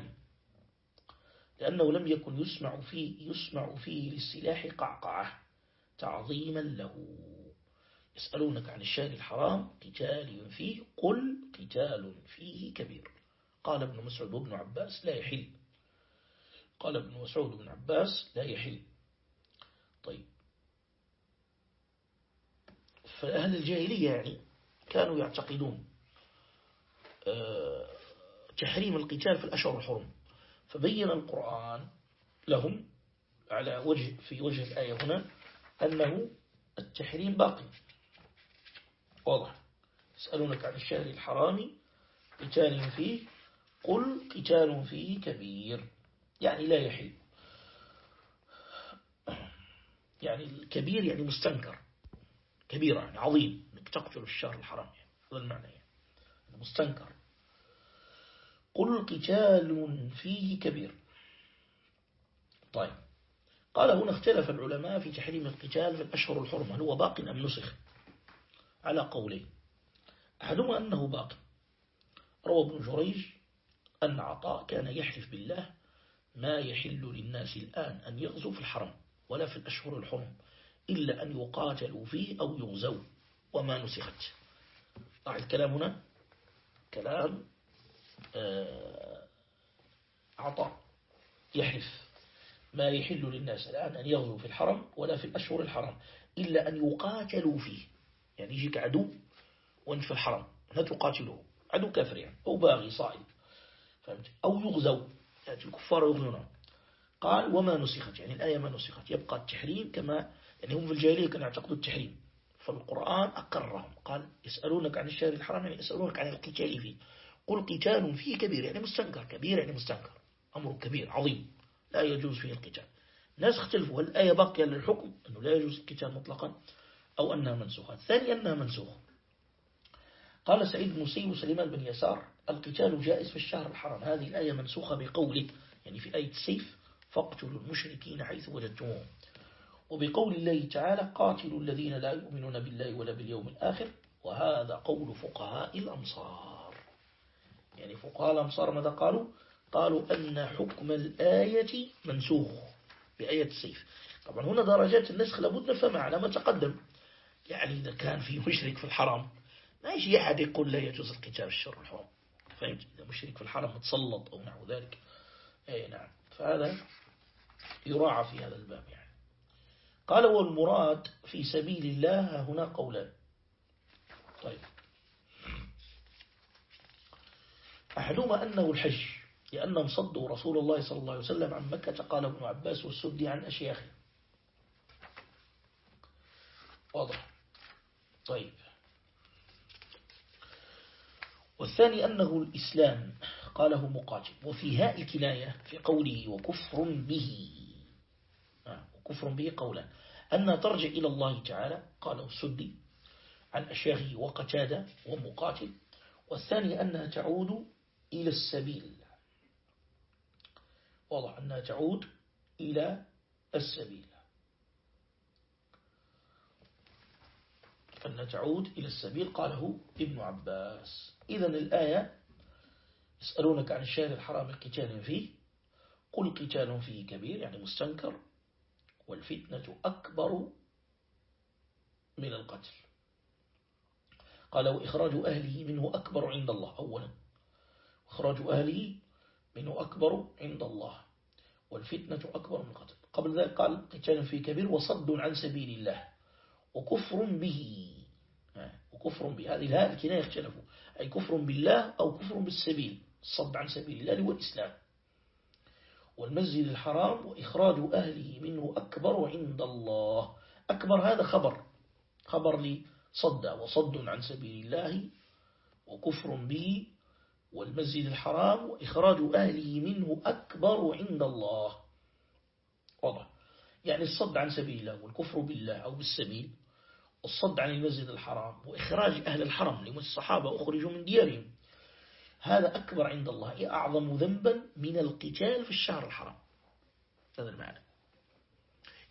لأنه لم يكن يسمع فيه, يسمع فيه للسلاح قعقعة تعظيما له. يسألونك عن الشهر الحرام قتال فيه قل قتال فيه كبير. قال ابن مسعود وابن عباس لا يحل. قال ابن مسعود وابن عباس لا يحل. طيب. فأهل الجاهلية يعني كانوا يعتقدون آه، تحريم القتال في الأشهر الحرم. فبين القرآن لهم على وجه في وجه الآية هنا أنه التحريم باقي. واضح. يسألونك عن الشهر الحرام قتال فيه قل قتال فيه كبير. يعني لا يحل. يعني الكبير يعني مستنكر. كبيرة يعني عظيم إنك تقتل الشهر الحرام يعني هذا المعنى يعني. مستنكر. قل قتال فيه كبير. طيب. قال هنا اختلف العلماء في تحريم القتال في الأشهر الحرم هل هو باق أم نسخ؟ على قولين. أحدهما أنه باق روى ابن جريج أن عطاء كان يحلف بالله ما يحل للناس الآن أن يغزوا في الحرم ولا في الأشهر الحرم إلا أن يقاتلوا فيه أو يغزوا وما نسخت. طبعا الكلام هنا كلام آه، عطاء. يحلف ما يحل للناس الآن أن يغزوا في الحرم ولا في الأشهر الحرم إلا أن يقاتلوا فيه. يعني يجيك عدو وانت في الحرم لا تقاتله. عدو كافر يعني أو باغي صائد. فهمت؟ أو يغزوا يعني الكفار يغزونه. قال وما نسخت. يعني الآية ما نسخت. يبقى التحريم كما يعني هم في الجاهلية كانوا يعتقدوا التحريم. فالقرآن أقرهم قال يسألونك عن الشهر الحرام يعني يسألونك عن القتال فيه. قل قتال فيه كبير. يعني مستنكر كبير يعني مستنكر. أمر كبير عظيم. لا يجوز فيه القتال. الناس اختلفوا. الآية باقية للحكم؟ أنه لا يجوز القتال مطلقا. أو أنها منسوخة. الثاني أنها منسوخة. قال سعيد بن مسيب وسليمان بن يسار القتال جائز في الشهر الحرام. هذه الآية منسوخة بقوله يعني في آية السيف فاقتلوا المشركين حيث وجدتموهم. وبقول الله تعالى قاتلوا الذين لا يؤمنون بالله ولا باليوم الآخر وهذا قول فقهاء الأمصار يعني فقهاء الأمصار ماذا قالوا؟ قالوا أن حكم الآية منسوخ بآية السيف. طبعا هنا درجات النسخ لابد نفهم على ما تقدم. يعني إذا كان في مشرك في الحرام ما يجي أحد يقول لا يجوز القتال الشر الحرام. فهمت؟ إذا مشرك في الحرم متسلط أو نحو ذلك. أي نعم. فهذا يراعى في هذا الباب يعني. قال والمراد في سبيل الله هنا قولان. طيب. أحدهما أنه الحج لأنهم صدوا رسول الله صلى الله عليه وسلم عن مكة قال ابن عباس والسدي عن أشياخه. واضح. طيب. والثاني أنه الإسلام قاله مقاتل وفي هاء الكناية في قوله وكفر به. آه، وكفر به قولا. أن ترجع إلى الله تعالى قاله السدي عن أشياخه وقتادة ومقاتل. والثاني أنها تعود إلى السبيل. واضح أنها تعود إلى السبيل. أن تعود إلى السبيل قاله ابن عباس. إذا الآية يسألونك عن الشهر الحرام القتال فيه. قل قتال فيه كبير يعني مستنكر. والفتنة أكبر من القتل. قال وإخراج أهله منه أكبر عند الله أولا. إخراج أهله منه أكبر عند الله. والفتنة أكبر من القتل. قبل ذلك قال قتال فيه كبير وصد عن سبيل الله. وكفر به. وكفر به هذه الكناية اختلفوا أي كفر بالله أو كفر بالسبيل الصد عن سبيل الله والإسلام. والمسجد الحرام وإخراج أهله منه أكبر عند الله. أكبر هذا خبر. خبر لي صد وصد عن سبيل الله وكفر به. والمسجد الحرام وإخراج أهله منه أكبر عند الله. واضح. يعني الصد عن سبيل الله والكفر بالله أو بالسبيل. الصد عن المسجد الحرام وإخراج أهل الحرم لما الصحابة أخرجوا من ديارهم. هذا أكبر عند الله أعظم ذنبا من القتال في الشهر الحرام. هذا المعنى.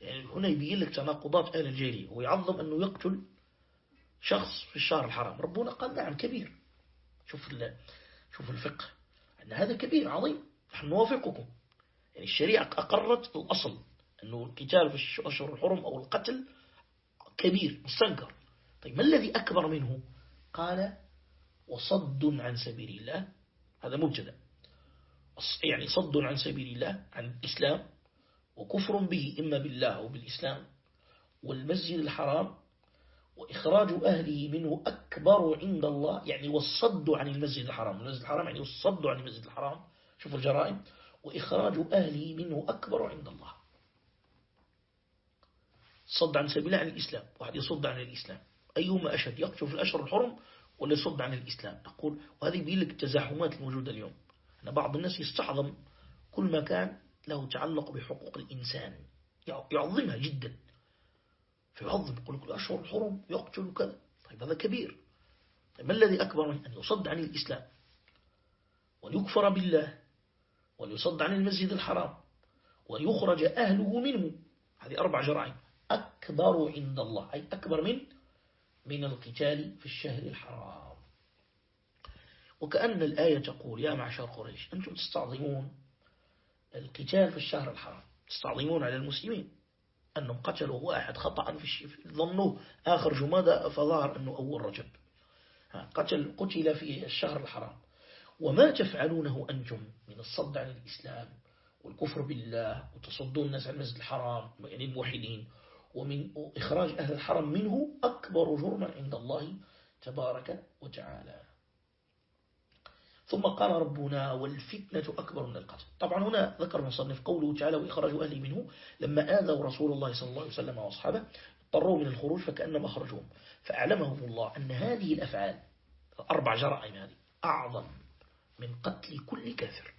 يعني هنا يبين لك تناقضات أهل الجاهلية. ويعظم أنه يقتل شخص في الشهر الحرام. ربنا قال نعم كبير. شوف شوف الفقه. أن هذا كبير عظيم. نحن نوافقكم. يعني الشريعة أقرت الأصل أنه القتال في الشهر الحرم أو القتل كبير مستنكر. طيب ما الذي أكبر منه؟ قال وصد عن سبيل الله. هذا مبتدا يعني صد عن سبيل الله عن الإسلام وكفر به إما بالله أو بالإسلام. والمسجد الحرام وإخراج أهله منه أكبر عند الله. يعني والصد عن المسجد الحرام. المسجد الحرام يعني والصد عن المسجد الحرام. شوفوا الجرائم. وإخراج أهله منه أكبر عند الله. صد عن سبيل عن الإسلام. واحد يصد عن الإسلام. أيهما أشد؟ يقتل في الأشهر الحرم ولا يصد عن الإسلام؟ نقول وهذه يبين لك التزاحمات الموجودة اليوم. أن بعض الناس يستعظم كل ما كان له تعلق بحقوق الإنسان. يعظمها جدا. فيعظم يقول كل أشهر الحرم يقتل كذا. طيب هذا كبير. طيب ما الذي أكبر من أن يصد عن الإسلام؟ وليكفر بالله وليصد عن المسجد الحرام وليخرج أهله منه. هذه أربع جرائم. أكبر عند الله. أي أكبر من؟ من القتال في الشهر الحرام. وكأن الآية تقول يا معشر قريش أنتم تستعظمون القتال في الشهر الحرام. تستعظمون على المسلمين. أنهم قتلوا واحد خطأ في ظنوه آخر جمادة فظهر أنه أول رجب. قتل قتل في الشهر الحرام. وما تفعلونه أنتم من الصد عن الإسلام والكفر بالله وتصدون الناس عن المسجد الحرام يعني الموحدين. ومن إخراج أهل الحرم منه أكبر جرما عند الله تبارك وتعالى. ثم قال ربنا والفتنة أكبر من القتل. طبعا هنا ذكر المصنف قوله تعالى وإخراج أهله منه لما آذوا رسول الله صلى الله عليه وسلم وأصحابه اضطروا من الخروج فكأنما خرجوهم فأعلمهم الله أن هذه الأفعال أربع جرائم هذه أعظم من قتل كل كافر.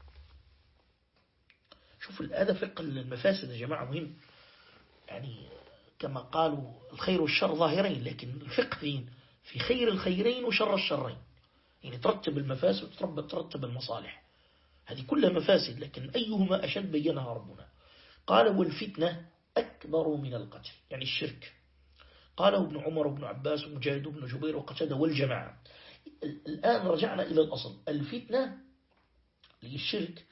شوف هذا فقه المفاسد يا جماعة مهم. يعني كما قالوا الخير والشر ظاهرين لكن الفقه فين في خير الخيرين وشر الشرين. يعني ترتب المفاسد وترتب المصالح. هذه كلها مفاسد لكن أيهما أشد بينها ربنا؟ قال والفتنة أكبر من القتل يعني الشرك. قاله ابن عمر وابن عباس ومجاهد وابن جبير وقتادة والجماعة. الآن رجعنا إلى الأصل. الفتنة للشرك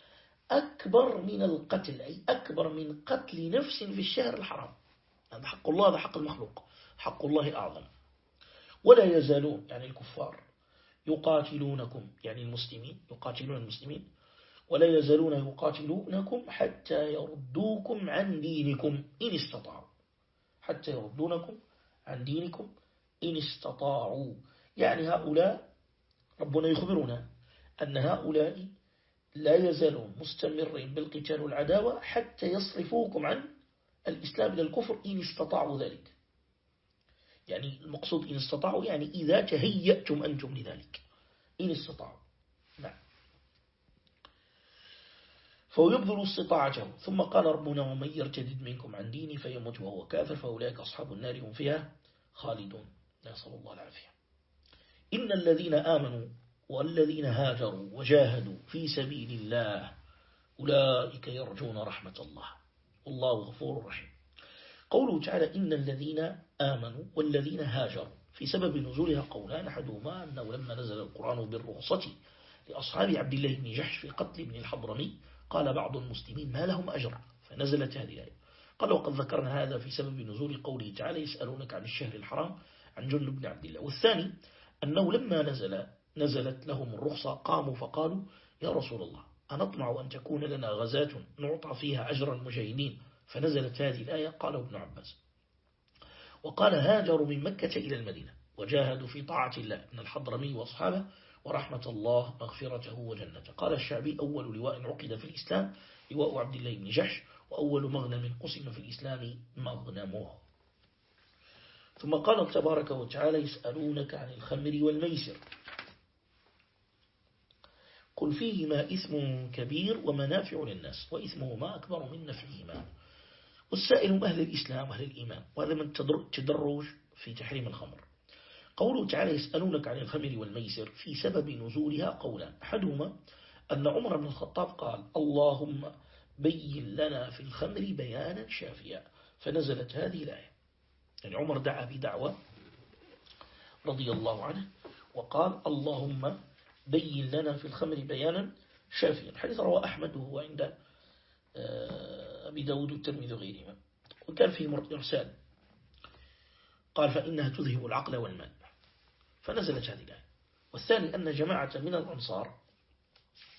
أكبر من القتل أي أكبر من قتل نفس في الشهر الحرام. هذا حق الله هذا حق المخلوق. حق الله أعظم. ولا يزالون يعني الكفار يقاتلونكم يعني المسلمين يقاتلون المسلمين ولا يزالون يقاتلونكم حتى يردوكم عن دينكم إن استطاعوا. حتى يردونكم عن دينكم إن استطاعوا. يعني هؤلاء ربنا يخبرنا أن هؤلاء لا يزالون مستمرين بالقتال والعداوة حتى يصرفوكم عن الإسلام إلى الكفر إن استطاعوا ذلك. يعني المقصود إن استطاعوا يعني إذا تهيأتم أنتم لذلك. إن استطاعوا. نعم. فيبذل استطاعته. ثم قال ربنا ومن يرتدد منكم عن ديني فيموت وهو كافر فأولئك أصحاب النار هم فيها خالدون. نسأل الله العافية. إن الذين آمنوا والذين هاجروا وجاهدوا في سبيل الله أولئك يرجون رحمة الله. والله غفور رحيم. قوله تعالى إن الذين آمنوا والذين هاجروا في سبب نزولها قولان أحدهما أنه لما نزل القرآن بالرخصة لأصحاب عبد الله بن جحش في قتل ابن الحضرمي قال بعض المسلمين ما لهم أجر فنزلت هذه الآية. قال وقد ذكرنا هذا في سبب نزول قوله تعالى يسألونك عن الشهر الحرام عن جن بن عبد الله. والثاني أنه لما نزل نزلت لهم الرخصة قاموا فقالوا يا رسول الله أنطمع أن تكون لنا غزاة نعطى فيها أجر المجاهدين؟ فنزلت هذه الآية قاله ابن عباس. وقال هاجروا من مكة إلى المدينة وجاهدوا في طاعة الله من الحضرمي وأصحابه ورحمة الله مغفرته وجنته. قال الشعبي أول لواء عقد في الإسلام لواء عبد الله بن جحش وأول مغنم قسم في الإسلام مغنمه. ثم قال تبارك وتعالى يسألونك عن الخمر والميسر. قل فيهما إثم كبير ومنافع للناس وإثمهما أكبر من نفعهما. والسائل أهل الإسلام وأهل الإيمان وهذا من تدرج في تحريم الخمر. قوله تعالى يسألونك عن الخمر والميسر في سبب نزولها قولا. أحدهما أن عمر بن الخطاب قال اللهم بين لنا في الخمر بيانا شافيا. فنزلت هذه الآية. يعني عمر دعا بدعوة رضي الله عنه وقال اللهم بين لنا في الخمر بيانا شافيا. حديث رواه أحمد وهو عند آه، أبي داود والترمذي وغيرهما. وكان فيه مرسال قال فإنها تذهب العقل والمال. فنزلت هذه الآية. والثاني أن جماعة من الأنصار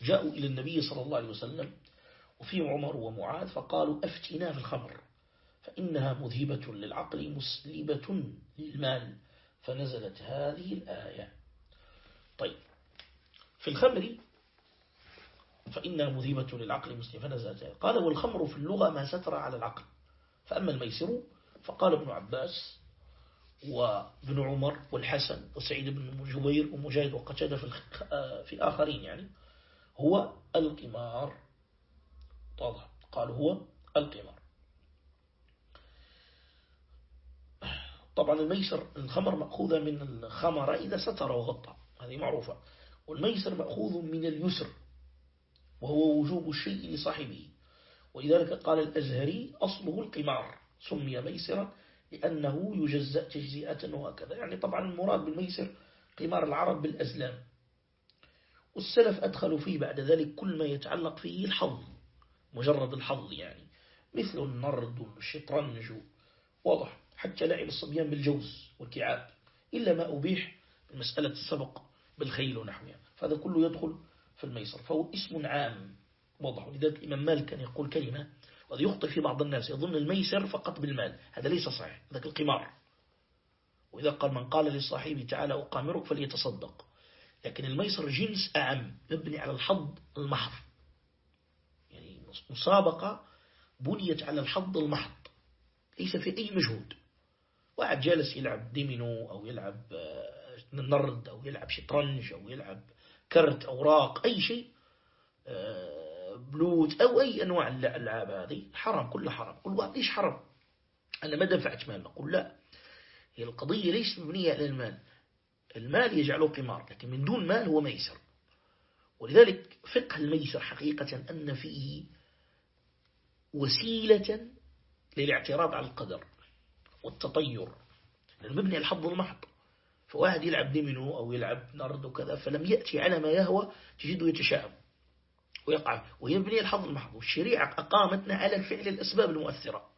جاءوا إلى النبي صلى الله عليه وسلم وفيهم عمر ومعاذ فقالوا أفتنا في الخمر فإنها مذهبة للعقل مسلبة للمال. فنزلت هذه الآية. طيب. في الخمر. فإنها مذهبة للعقل مسلم فنزلت قال والخمر في اللغة ما ستر على العقل. فأما الميسر فقال ابن عباس وابن عمر والحسن وسعيد بن جبير ومجاهد وقتادة في, في آخرين يعني هو القمار. طبعا قال هو القمار. طبعا الميسر الخمر مأخوذة من الخمر إذا ستر وغطى. هذه معروفة. والميسر مأخوذ من اليسر وهو وجوب الشيء لصاحبه. ولذلك قال الأزهري أصله القمار سمي ميسرا لأنه يجزأ تجزئة وهكذا. يعني طبعا المراد بالميسر قمار العرب بالأزلام. والسلف أدخلوا فيه بعد ذلك كل ما يتعلق فيه الحظ مجرد الحظ يعني مثل النرد والشطرنج واضح حتى لعب الصبيان بالجوز والكعاب. إلا ما أبيح بمسألة السبق بالخيل ونحوها. فهذا كله يدخل في الميسر. فهو اسم عام واضح. ولذلك الإمام مالك كان يقول كلمة وهذا يخطئ في بعض الناس. يظن الميسر فقط بالمال. هذا ليس صحيح. ذاك القمار. وإذا قال من قال لصاحبه تعالى أقامرك فليتصدق. لكن الميسر جنس أعم مبني على الحظ المحض. يعني مسابقة بنيت على الحظ المحض. ليس في أي مجهود. واحد جالس يلعب دومينو أو يلعب آه، نرد أو يلعب شطرنج أو يلعب كرت أوراق أي شيء آه، بلوت أو أي أنواع الألعاب هذه حرام كلها حرام. قل واحد ليش حرام؟ أنا ما دفعت مال نقول لا. هي القضية ليست مبنية على المال؟ المال يجعله قمار لكن من دون مال هو ميسر. ولذلك فقه الميسر حقيقة أن فيه وسيلة للاعتراض على القدر والتطير المبني الحظ المحض. فواحد يلعب ديمينو أو يلعب نرد وكذا فلم يأتي على ما يهوى تجده يتشائم ويقع. ويبني الحظ المحض والشريعة أقامتنا على الفعل الأسباب المؤثرة.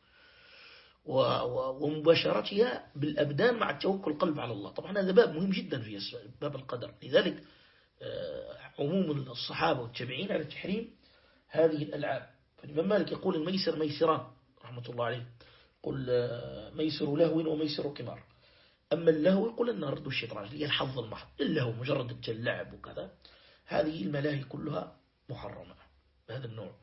ومباشرتها بالأبدان مع التوكل القلب على الله. طبعا هذا باب مهم جدا في باب القدر. لذلك آه، عموم الصحابة والتابعين على تحريم هذه الألعاب. فالإمام مالك يقول الميسر ميسران رحمة الله عليه. قل آه، ميسر لهو وميسر كمار. أما اللهو يقول النرد والشطرنج هي الحظ المحض اللهو مجرد اللعب وكذا هذه الملاهي كلها محرمة بهذا النوع.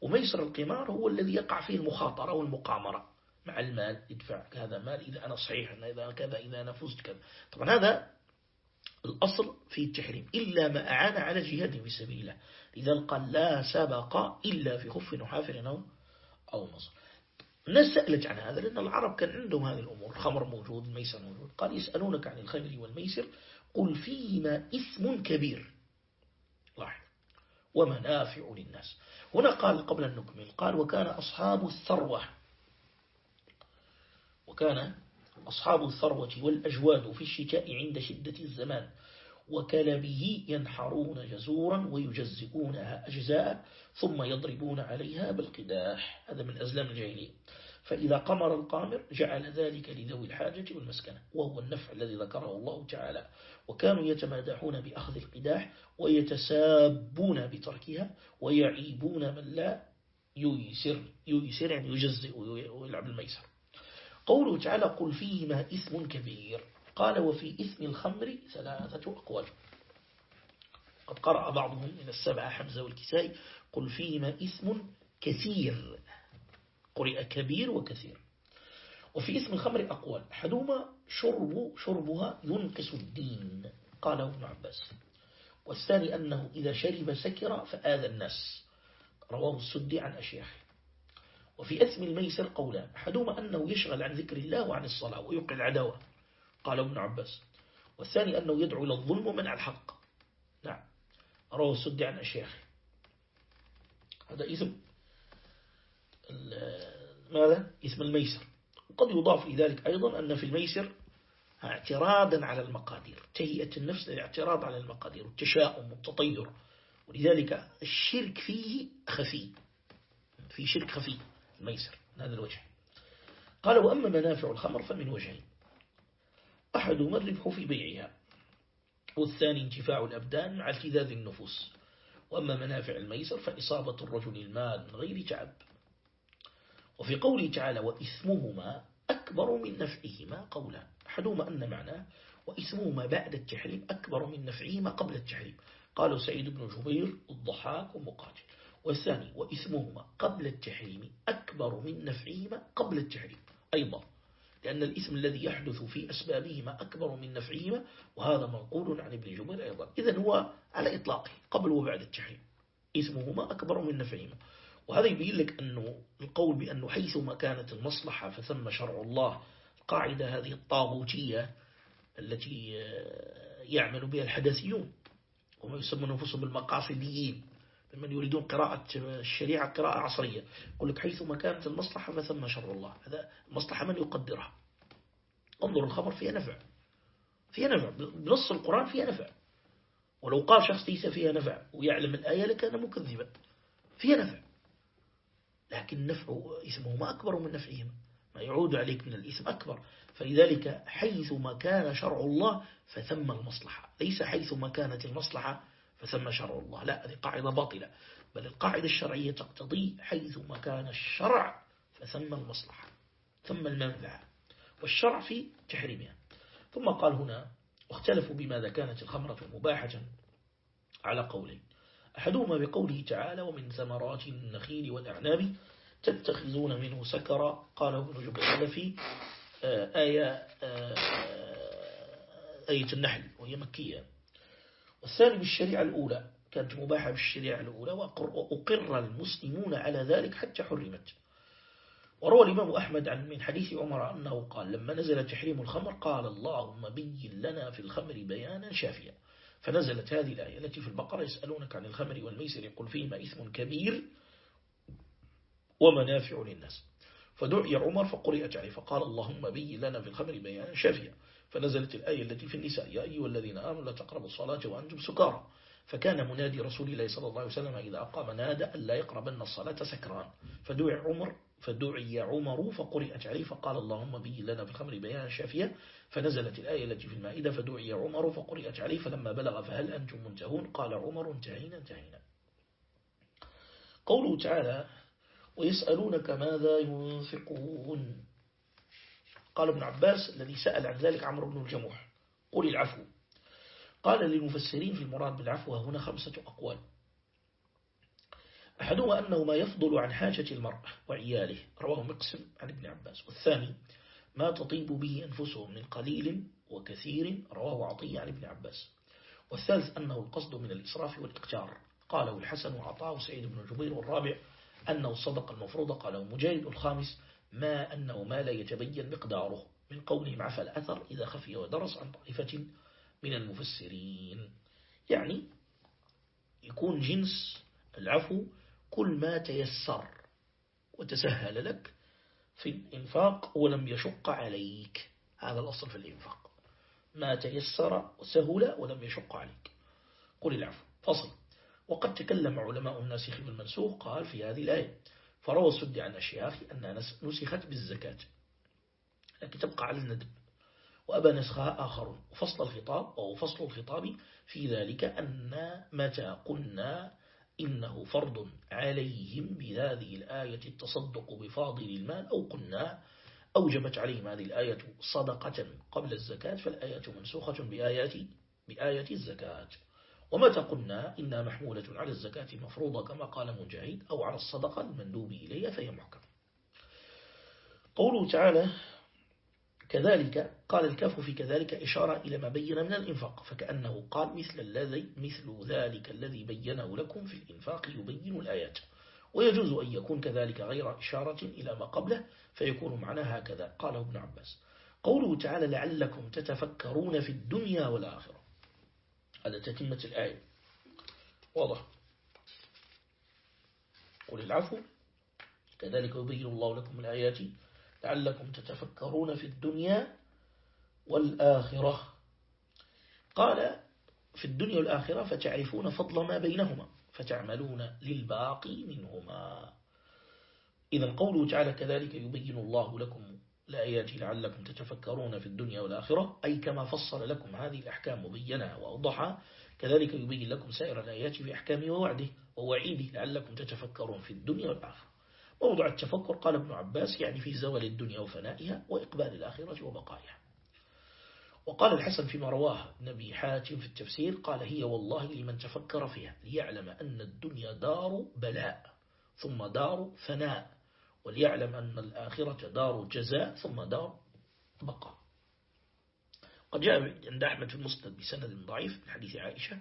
وميسر القمار هو الذي يقع فيه المخاطرة والمقامرة. مع المال ادفع هذا مال إذا أنا صحيح إذا كذا إذا أنا فزت كذا. طبعا هذا الأصل في التحريم. إلا ما أعان على جهاد في سبيل الله. لذا قال لا سبق إلا في خف وحافر أو نصر. الناس سألت عن هذا لأن العرب كان عندهم هذه الأمور. الخمر موجود الميسر موجود. قال يسألونك عن الخمر والميسر قل فيهما إثم كبير. لاحظ. ومنافع للناس. هنا قال قبل أن نكمل قال وكان أصحاب الثروة. وكان أصحاب الثروة والأجواد في الشتاء عند شدة الزمان. وكلبه ينحرون جزورا ويجزئونها أجزاء ثم يضربون عليها بالقداح. هذا من أزلام الجاهلية. فإذا قمر القامر جعل ذلك لذوي الحاجة والمسكنة وهو النفع الذي ذكره الله تعالى. وكانوا يتمادحون بأخذ القداح ويتسابون بتركها ويعيبون من لا ييسر ييسر يعني يجزئ ويلعب الميسر. قوله تعالى قل فيهما إثم كبير. قال وفي إثم الخمر ثلاثة أقوال. قد قرأ بعضهم من السبعة حمزة والكسائي قل فيهما إثم كثير. قرئ كبير وكثير. وفي اسم الخمر أقوال. أحدهما شرب شربها ينقص الدين. قاله ابن عباس. والثاني أنه إذا شرب سكر فآذى الناس. رواه السدي عن أشياخ وفي اسم الميسر قولان أحدهما أنه يشغل عن ذكر الله وعن الصلاة ويوقع العداوة. قال ابن عباس. والثاني أنه يدعو إلى الظلم ومنع الحق. نعم. رواه السدي عن أشياخ هذا اسم ماذا؟ اسم الميسر. وقد يضاف لذلك أيضا أن في الميسر اعتراضا على المقادير. تهيئة النفس للاعتراض على المقادير. والتشاؤم والتطير. ولذلك الشرك فيه خفي. في شرك خفي. الميسر. من هذا الوجه. قال وأما منافع الخمر فمن وجهين. أحدهما الربح في بيعها والثاني انتفاع الأبدان مع التذاذ النفوس. وأما منافع الميسر فإصابة الرجل المال من غير تعب. وفي قوله تعالى وإثمهما أكبر من نفعهما قولا. أحدهما أن معناه وإثمهما بعد التحريم أكبر من نفعهما قبل التحريم قالوا سعيد بن جبير الضحاك ومقاتل والثاني وإثمهما قبل التحريم أكبر من نفعهما قبل التحريم أيضا لأن الإثم الذي يحدث في أسبابهما أكبر من نفعهما وهذا منقول عن ابن جبير أيضا. إذن هو على إطلاقه قبل وبعد التحريم. إثمهما أكبر من نفعهما. وهذا يبين لك أنه القول بأنه حيثما كانت المصلحة فثم شرع الله القاعدة هذه الطاغوتية التي يعمل بها الحدثيون وما يسمون أنفسهم بالمقاصديين. من يريدون قراءة الشريعة قراءة عصرية. يقول لك حيثما كانت المصلحة فثم شر الله. هذا المصلحة من يقدرها. انظر الخبر فيها نفع. فيها نفع. بنص القرآن فيها نفع. ولو قال شخص ليس فيها نفع ويعلم الآية لكان مكذبا. فيها نفع. لكن نفع اسمهما أكبر من نفعهما ما يعود عليك من الاسم أكبر. فلذلك حيث ما كان شرع الله فثم المصلحة. ليس حيث ما كانت المصلحة فثم شرع الله. لا هذه قاعدة باطلة بل القاعدة الشرعية تقتضي حيث ما كان الشرع فثم المصلحة ثم المنفعة والشرع في تحريمها. ثم قال هنا واختلفوا بماذا كانت الخمرة مباحة على قولين. أحدهما بقوله تعالى ومن ثمرات النخيل والأعناب تتخذون منه سكرا قال ابن جبل في آه، آية, آه، آية النحل وهي مكية والثاني بالشريعة الأولى كانت مباحة بالشريعة الأولى وأقر المسلمون على ذلك حتى حرمت. وروى الإمام أحمد عن من حديث عمر أنه قال لما نزل تحريم الخمر قال اللهم بين لنا في الخمر بيانا شافيا فنزلت هذه الآية التي في البقرة يسألونك عن الخمر والميسر يقول فيهما إثم كبير ومنافع للناس. فدعي عمر فقرئت عليه فقال اللهم بي لنا في الخمر بيانا شافيا فنزلت الآية التي في النساء يا أيها الذين آمنوا لا تقربوا الصلاة وأنتم سكارى. فكان منادي رسول الله صلى الله عليه وسلم إذا أقام نادى أن لا يقربن الصلاة سكران. فدعي عمر فدعي عمر فقرئت عليه فقال اللهم بي لنا في الخمر بيانا شافيا فنزلت الآية التي في المائدة فدعي عمر فقرئت عليه فلما بلغ فهل أنتم منتهون؟ قال عمر انتهينا انتهينا. قوله تعالى ويسألونك ماذا ينفقون؟ قال ابن عباس الذي سأل عن ذلك عمرو بن الجموح. قل العفو. قال للمفسرين في المراد بالعفو هنا خمسة أقوال. أحدهما أنه ما يفضل عن حاجة المرء وعياله رواه مقسم عن ابن عباس. والثاني ما تطيب به أنفسهم من قليل وكثير رواه عطية عن ابن عباس. والثالث أنه القصد من الإسراف والإقتار قاله الحسن وعطاه سعيد بن جبير والرابع أنه صدق المفروض قاله مجاهد الخامس ما أنه ما لا يتبين مقداره من قوله عفى الأثر إذا خفي ودرس عن طائفة من المفسرين. يعني يكون جنس العفو كل ما تيسر وتسهل لك في الإنفاق ولم يشق عليك. هذا الأصل في الإنفاق. ما تيسر وسهل ولم يشق عليك. قل العفو. فصل. وقد تكلم علماء الناسخ بالمنسوخ قال في هذه الآية فروى السد عن أشياخ أنها نسخت بالزكاة لكن تبقى على الندب. وأبى نسخها آخر. وفصل الخطاب أو فصل الخطاب في ذلك أن متى قلنا إنه فرض عليهم بهذه الآية التصدق بفاضل المال أو قلنا أوجبت عليهم هذه الآية صدقة قبل الزكاة فالآية منسوخة بآيات بآية الزكاة. ومتى قلنا إنها محمولة على الزكاة المفروضة كما قال مجاهد أو على الصدقة المندوب إليها فهي محكم قوله تعالى كذلك قال الكاف في كذلك إشارة إلى ما بين من الإنفاق فكأنه قال مثل الذي مثل ذلك الذي بينه لكم في الإنفاق يبين الآيات. ويجوز أن يكون كذلك غير إشارة إلى ما قبله فيكون معناه هكذا قاله ابن عباس. قوله تعالى لعلكم تتفكرون في الدنيا والآخرة. هذا تتمة الآية. واضح. قل العفو. كذلك يبين الله لكم الآيات لعلكم تتفكرون في الدنيا والآخرة. قال في الدنيا والآخرة فتعرفون فضل ما بينهما فتعملون للباقي منهما. إذا قوله تعالى كذلك يبين الله لكم الآيات لعلكم تتفكرون في الدنيا والآخرة. أي كما فصل لكم هذه الأحكام مبينة وأوضحها كذلك يبين لكم سائر الآيات في أحكامه ووعده ووعيده لعلكم تتفكرون في الدنيا والآخرة. موضع التفكر قال ابن عباس يعني في زوال الدنيا وفنائها وإقبال الآخرة وبقائها. وقال الحسن فيما رواه نبي حاتم في التفسير قال هي والله لمن تفكر فيها ليعلم أن الدنيا دار بلاء ثم دار فناء. وليعلم أن الآخرة دار جزاء ثم دار بقاء قد جاء عند أحمد في المسند بسند ضعيف من حديث عائشة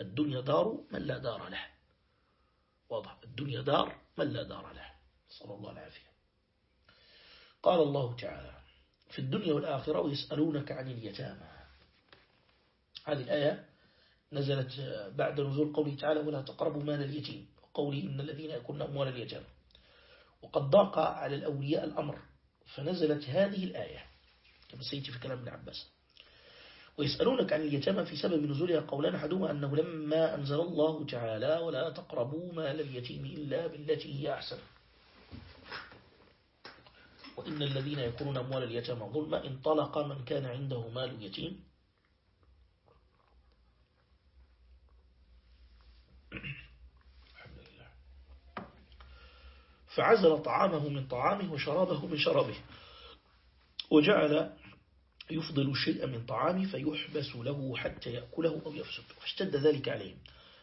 الدنيا دار من لا دار له. واضح الدنيا دار من لا دار له. صلى الله العافية. قال الله تعالى في الدنيا والآخرة ويسألونك عن اليتامى. هذه الآية نزلت بعد نزول قوله تعالى ولا تقربوا مال اليتيم. وقوله إن الذين يكون أموال اليتامى. وقد ضاق على الأولياء الأمر فنزلت هذه الآية. كما سيتي في كلام ابن عباس. ويسألونك عن اليتامى في سبب نزولها قولان أحدهما أنه لما أنزل الله تعالى ولا تقربوا مال اليتيم إلا بالتي هي أحسن. وإن الذين يكونون أموال اليتامى ظلما انطلق من كان عنده مال يتيم فعزل طعامه من طعامه وشرابه من شرابه. وجعل يفضل الشيء من طعامه فيحبس له حتى يأكله أو يفسد. فاشتد ذلك عليهم.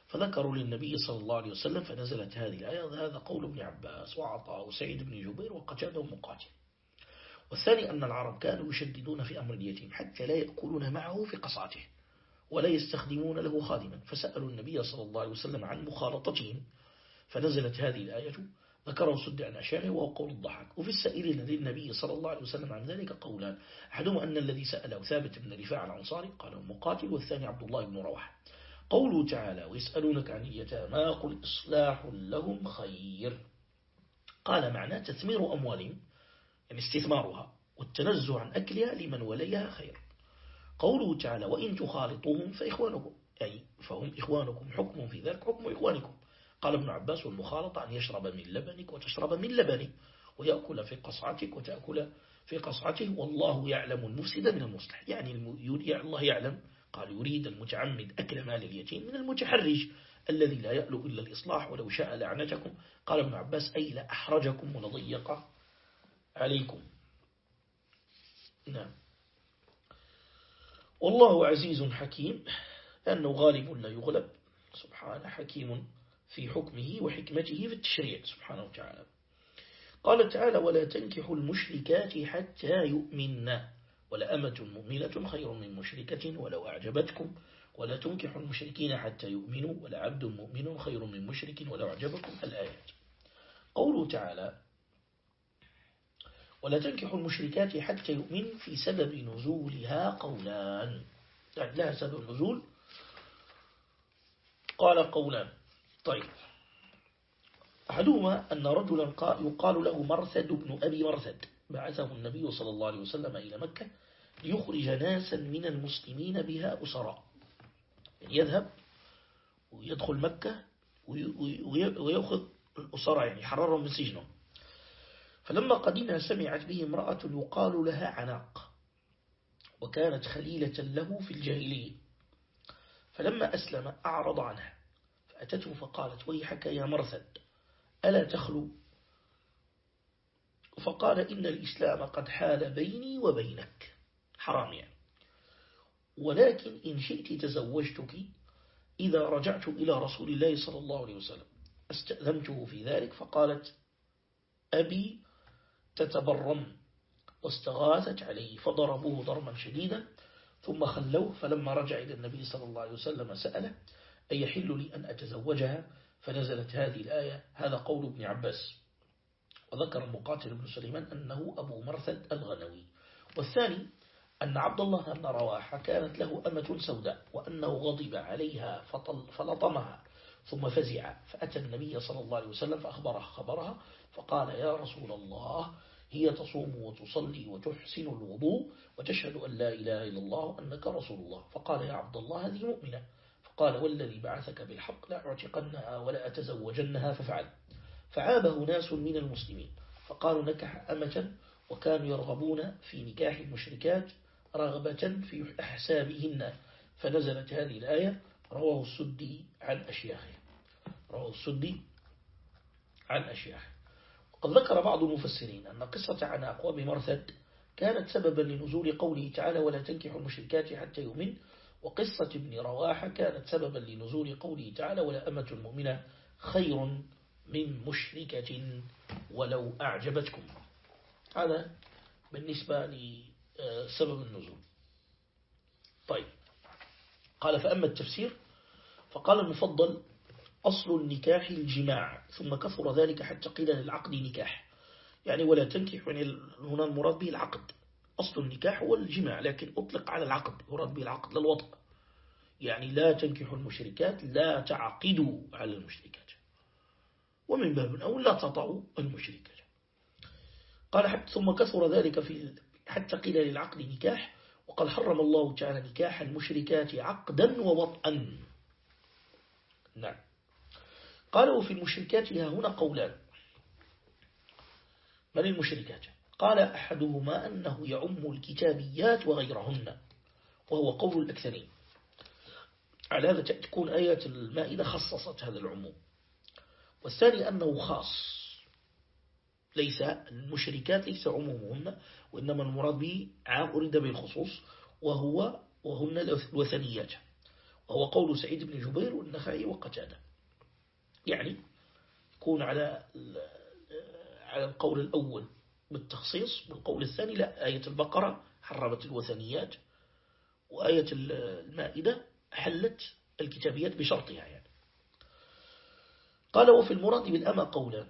فذكروا للنبي صلى الله عليه وسلم فنزلت هذه الآية هذا قول ابن عباس وعطاء وسعيد بن جبير وقتاده ومقاتل والثاني أن العرب كانوا يشددون في أمر اليتيم حتى لا يأكلون معه في قصعته ولا يستخدمون له خادما. فسألوا النبي صلى الله عليه وسلم عن مخالطتهم فنزلت هذه الآية ذكره سد عن أشاره وهو قول الضحك. وفي السائلين للنبي صلى الله عليه وسلم عن ذلك قولان أحدهما أن الذي سأله ثابت بن رفاع العنصاري قال مقاتل والثاني عبد الله بن رواح قوله تعالى ويسألونك عن اليتامى قل إصلاح لهم خير. قال معناه تثمير أموالهم يعني استثمارها والتنزه عن أكلها لمن وليها خير. قوله تعالى وإن تخالطوهم فإخوانكم أي فهم إخوانكم حكم في ذلك حكم إخوانكم. قال ابن عباس والمخالطة أن يشرب من لبنك وتشرب من لبنه ويأكل في قصعتك وتأكل في قصعته والله يعلم المفسد من المصلح. يعني الله يعلم. قال يريد المتعمد أكل مال اليتيم من المتحرج الذي لا يألو إلا الإصلاح ولو شاء لعنتكم. قال ابن عباس أي لا أحرجكم ولضيق عليكم. نعم. والله عزيز حكيم لأنه غالب لا يغلب. سبحانه حكيم. في حكمه وحكمته في التشريع سبحانه وتعالى. قال تعالى ولا تنكحوا المشركات حتى يؤمننا ولأمة مؤمنة خير من مشركة ولو أعجبتكم. ولا تنكحوا المشركين حتى يؤمنوا. ولعبد مؤمن خير من مشرك ولو أعجبكم الآيات. قوله تعالى ولا تنكحوا المشركات حتى يؤمن في سبب نزولها قولان يعني لها سبب نزول. قال قولان طيب. أحدهما أن رجلا يقال له مرثد بن أبي مرثد. بعثه النبي صلى الله عليه وسلم إلى مكة ليخرج ناسا من المسلمين بها أسراء. يعني يذهب ويدخل مكة ويأخذ الأسراء يعني يحررهم من سجنهم. فلما قدمها سمعت به امرأة يقال لها عناق وكانت خليلة له في الجاهلية. فلما أسلم أعرض عنها. فأتته فقالت ويحك يا مرثد ألا تخلو؟ فقال إن الإسلام قد حال بيني وبينك. حرام يعني. ولكن إن شئت تزوجتك إذا رجعت إلى رسول الله صلى الله عليه وسلم أستأذنته في ذلك. فقالت أبي تتبرم. واستغاثت عليه فضربوه ضربا شديدا ثم خلوه فلما رجع إلى النبي صلى الله عليه وسلم سأله أي يحل لي أن أتزوجها؟ فنزلت هذه الآية هذا قول ابن عباس. وذكر المقاتل بن سليمان أنه أبو مرثد الغنوي. والثاني أن عبد الله بن رواحة كانت له أمة سوداء وأنه غضب عليها فلطمها ثم فزع. فأتى النبي صلى الله عليه وسلم فأخبره خبرها فقال يا رسول الله هي تصوم وتصلي وتحسن الوضوء وتشهد أن لا إله إلا الله وأنك رسول الله. فقال يا عبد الله هذه مؤمنة. فقال والذي بعثك بالحق لا أعتقنها ولا أتزوجنها ففعل. فعابه ناس من المسلمين فقالوا نكح أمة وكانوا يرغبون في نكاح المشركات رغبة في أحسابهن. فنزلت هذه الآية رواه السدي عن أشياخه. رواه السدي عن أشياخه. وقد ذكر بعض المفسرين أن قصة عن أقوام مرثد كانت سببا لنزول قوله تعالى ولا تنكحوا المشركات حتى يؤمن وقصة ابن رواحة كانت سببا لنزول قوله تعالى ولا أمة مؤمنة خير من مشركة ولو أعجبتكم. هذا بالنسبة لسبب النزول. طيب. قال فأما التفسير فقال المفضل أصل النكاح الجماع ثم كثر ذلك حتى قيل للعقد نكاح. يعني ولا تنكح يعني هنا المراد به العقد. أصل النكاح هو الجماع لكن أطلق على العقد يراد به العقد للوطء يعني لا تنكحوا المشركات لا تعقدوا على المشركات. ومن باب أو لا تطعوا المشركات. قال حتى ثم كثر ذلك في حتى قيل للعقد نكاح وقد حرم الله تعالى نكاح المشركات عقدا ووطئا. نعم. قالوا في المشركات هنا قولان. من المشركات؟ قال أحدهما أنه يعم الكتابيات وغيرهن وهو قول الأكثرين. على هذا تكون آيات المائدة خصصت هذا العموم. والثاني أنه خاص. ليس المشركات ليس عمومهن وإنما المراد به عام أريد به الخصوص وهو وهن الوثنيات. وهو قول سعيد بن جبير والنخعي وقتادة. يعني يكون على على القول الأول. بالتخصيص والقول الثاني لا آية البقرة حرمت الوثنيات وآية المائدة حلت الكتابيات بشرطها يعني. قال وفي المراد بالأمة قولا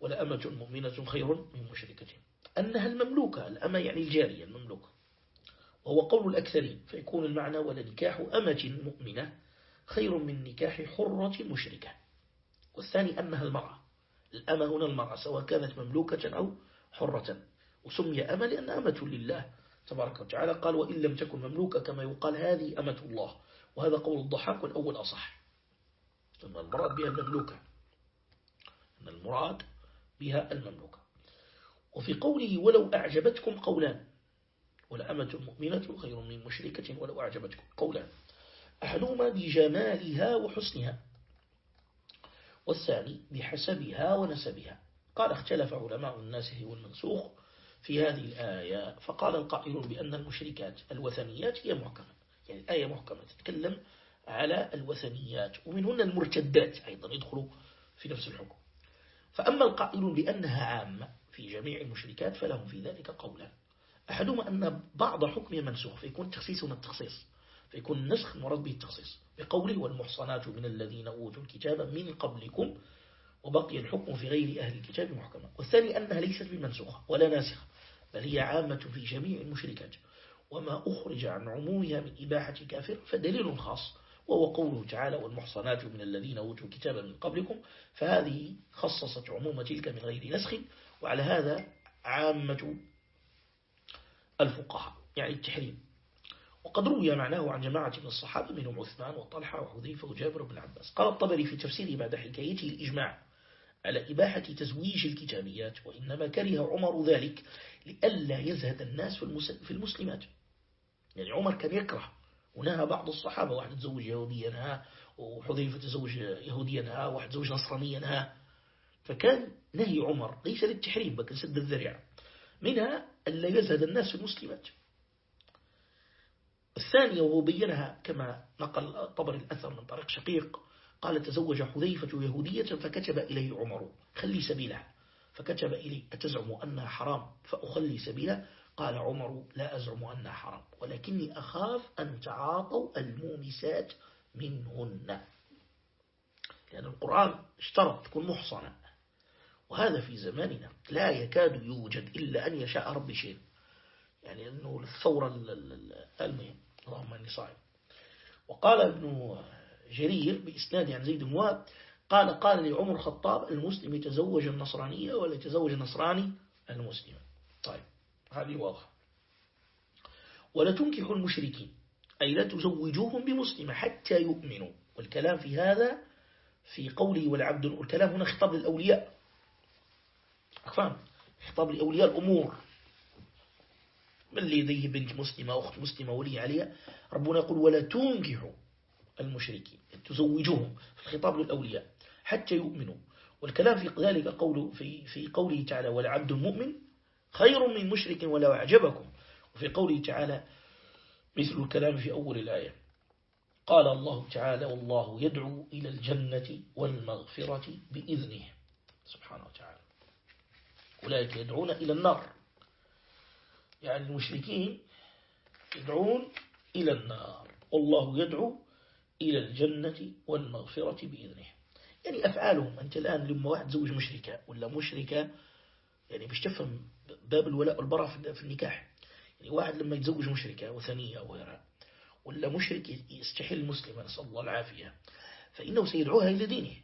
ولأمة مؤمنة خير من مشركة أنها المملوكة الأمة يعني الجارية المملوكة. وهو قول الأكثرين فيكون المعنى ولنكاح أمة مؤمنة خير من نكاح حرة مشركة. والثاني أنها المرأة. الأمة هنا المرأة سواء كانت مملوكة أو حرة. وسمي أمة لأن أمة لله. تبارك وتعالى قال وإن لم تكن مملوكة كما يقال هذه أمة الله. وهذا قول الضحاك والأول أصح. أن المراد بها المملوكة. أن المراد بها المملوكة. وفي قوله ولو أعجبتكم قولان. ولأمة مؤمنة خير من مشركة ولو أعجبتكم قولان. أحدهما بجمالها وحسنها. والثاني بحسبها ونسبها. قال اختلف علماء الناس والمنسوخ في هذه الآية فقال القائل بأن المشركات الوثنيات هي محكمة. يعني الآية محكمة تتكلم على الوثنيات ومنهن المرتدات أيضا يدخلوا في نفس الحكم. فأما القائل بأنها عامة في جميع المشركات فلهم في ذلك قولا. أحدهما أن بعض حكم منسوخ فيكون تخصيص من التخصيص فيكون النسخ مراد به التخصيص بقوله والمحصنات من الذين أوتوا الكتاب من قبلكم وبقي الحكم في غير أهل الكتاب محكمة والثاني أنها ليست بمنسوخة ولا ناسخة بل هي عامة في جميع المشركات. وما أخرج عن عمومها من إباحة كافر فدليل خاص وهو قوله تعالى والمحصنات من الذين أوتوا الكتاب من قبلكم فهذه خصصت عموم تلك من غير نسخ وعلى هذا عامة الفقهاء يعني التحريم. وقد روي معناه عن جماعة من الصحابة منهم عثمان وطلحة وحذيفة وجابر بن عباس. قال الطبري في تفسيره بعد حكايته الإجماع على إباحة تزويج الكتابيات وإنما كره عمر ذلك لئلا يزهد الناس في المسلمات. يعني عمر كان يكره. ونهى بعض الصحابة واحد تزوج يهوديا ها وحذيفة تزوج يهوديا ها واحد تزوج نصرانيا ها فكان نهي عمر ليس للتحريم بل سد الذريعة. منها ألا يزهد الناس في المسلمات. الثانية وهو بينها كما نقل الطبر الأثر من طريق شقيق قال تزوج حذيفة يهودية فكتب إليه عمر خلي سبيلها فكتب إلي أتزعم أنها حرام؟ فأخلي سبيلها قال عمر لا أزعم أنها حرام ولكني أخاف أن تعاطوا المومسات منهن. لأن القرآن اشترط تكون محصنة. وهذا في زماننا لا يكاد يوجد إلا أن يشاء ربي شيء. يعني أنه الثورة المهم اللهم أني صائم. وقال ابن جرير بإسناد عن زيد مواب قال قال لعمر الخطاب المسلم يتزوج النصرانية ولا يتزوج النصراني المسلم. طيب هذه واضحة. ولا تنكحوا المشركين أي لا تزوجوهم بمسلمة حتى يؤمنوا. والكلام في هذا في قوله والعبد الكلام هنا خطاب للأولياء. أفهم؟ خطاب لأولياء الأمور. من يذيه بنت مسلمة أخت مسلمة ولي عليها؟ ربنا يقول ولا تنكحوا المشركين تزوجوهم في الخطاب للأولياء حتى يؤمنوا. والكلام في ذلك قوله في في قوله تعالى والعبد المؤمن خير من مشرك ولو أعجبكم وفي قوله تعالى مثل الكلام في أول الآية قال الله تعالى والله يدعو إلى الجنة والمغفرة بإذنه سبحانه وتعالى. أولئك يدعون إلى النار. يعني المشركين يدعون إلى النار. والله يدعو إلى الجنة والمغفرة بإذنه. يعني أفعالهم أنت الآن لما واحد زوج مشركة ولا مشركة يعني باش تفهم باب الولاء والبراء في النكاح. يعني واحد لما يتزوج مشركة وثنية أو غيرها ولا مشرك يستحل مسلما نسأل الله العافية فإنه سيدعوها إلى دينه.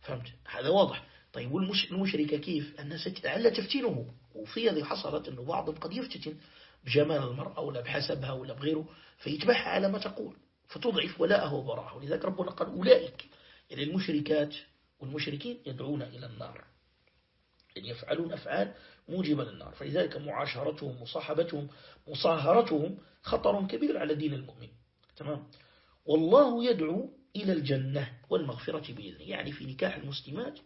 فهمت؟ هذا واضح. طيب والمشركة كيف؟ الناس تتعلى تفتينه وفي هذه حصلت أنه بعضهم قد يفتتن بجمال المرأة ولا بحسبها ولا بغيره فيتبعها على ما تقول. فتضعف ولاءه وبراءه ولذلك ربنا قال أولئك يعني المشركات والمشركين يدعون إلى النار يعني يفعلون أفعال موجبة للنار. فلذلك معاشرتهم مصاحبتهم مصاهرتهم خطر كبير على دين المؤمن. تمام؟ والله يدعو إلى الجنة والمغفرة بإذنه. يعني في نكاح المسلمات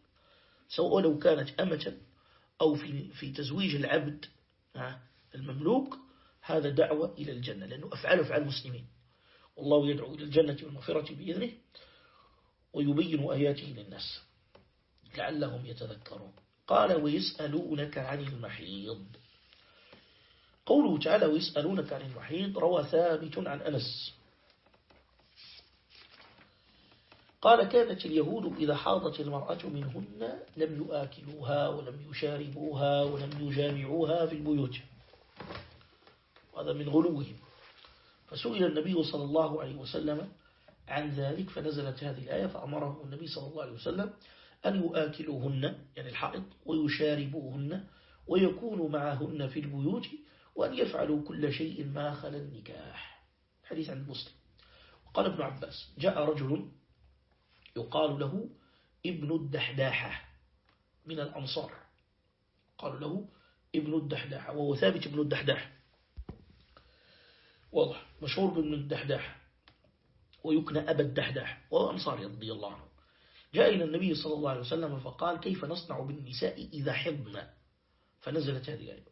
سواء لو كانت أمة أو في, في تزويج العبد المملوك هذا دعوة إلى الجنة لأنه أفعال أفعال المسلمين والله يدعو إلى الجنة والمغفرة بإذنه ويبين آياته للناس لعلهم يتذكرون. قال ويسألونك عن المحيض. قوله تعالى ويسألونك عن المحيض روى ثابت عن أنس. قال كانت اليهود إذا حاضت المرأة منهن لم يؤكلوها ولم يشاربوها ولم يجامعوها في البيوت. هذا من غلوهم. فسئل النبي صلى الله عليه وسلم عن ذلك فنزلت هذه الآية فأمره النبي صلى الله عليه وسلم أن يؤكلوهن يعني الحائط ويشاربوهن ويكونوا معهن في البيوت وأن يفعلوا كل شيء ما خلا النكاح. حديث عن مسلم. قال ابن عباس جاء رجل يقال له ابن الدحداحة من الأنصار. قالوا له ابن الدحداحة وهو ثابت ابن الدحداح واضح. مشهور بابن الدحداح ويكنى أبا الدحداح وهو أنصاري رضي الله عنه. جاء إلى النبي صلى الله عليه وسلم فقال كيف نصنع بالنساء إذا حضن؟ فنزلت هذه الآية.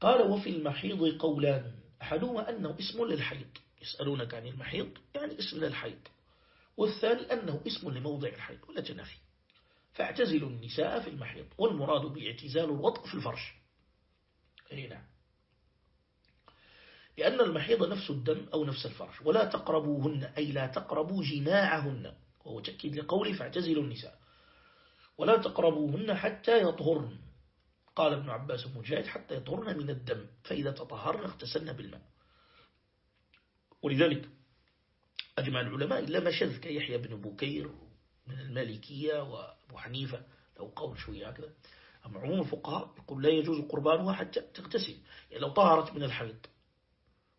قال وفي المحيض قولان أحدهما أنه اسم للحيض يسألونك عن المحيض يعني اسم للحيض والثاني أنه اسم لموضع الحيض ولا تنافي. فاعتزلوا النساء في المحيض والمراد باعتزال الوطء في الفرش. نعم. لأن المحيض نفس الدم أو نفس الفرش ولا تقربوهن أي لا تقربوا جماعهن وهو تأكيد لقوله فاعتزلوا النساء. ولا تقربوهن حتى يطهرن. قال ابن عباس مجاهد حتى يطهرن من الدم فإذا تطهرن اغتسلن بالماء. ولذلك أجمع العلماء إلا ما شذ كيحيى بن بكير من المالكية وأبو حنيفة لو قول شوية هكذا. أما عموم الفقهاء يقول لا يجوز قربانها حتى تغتسل يعني لو طهرت من الحيض.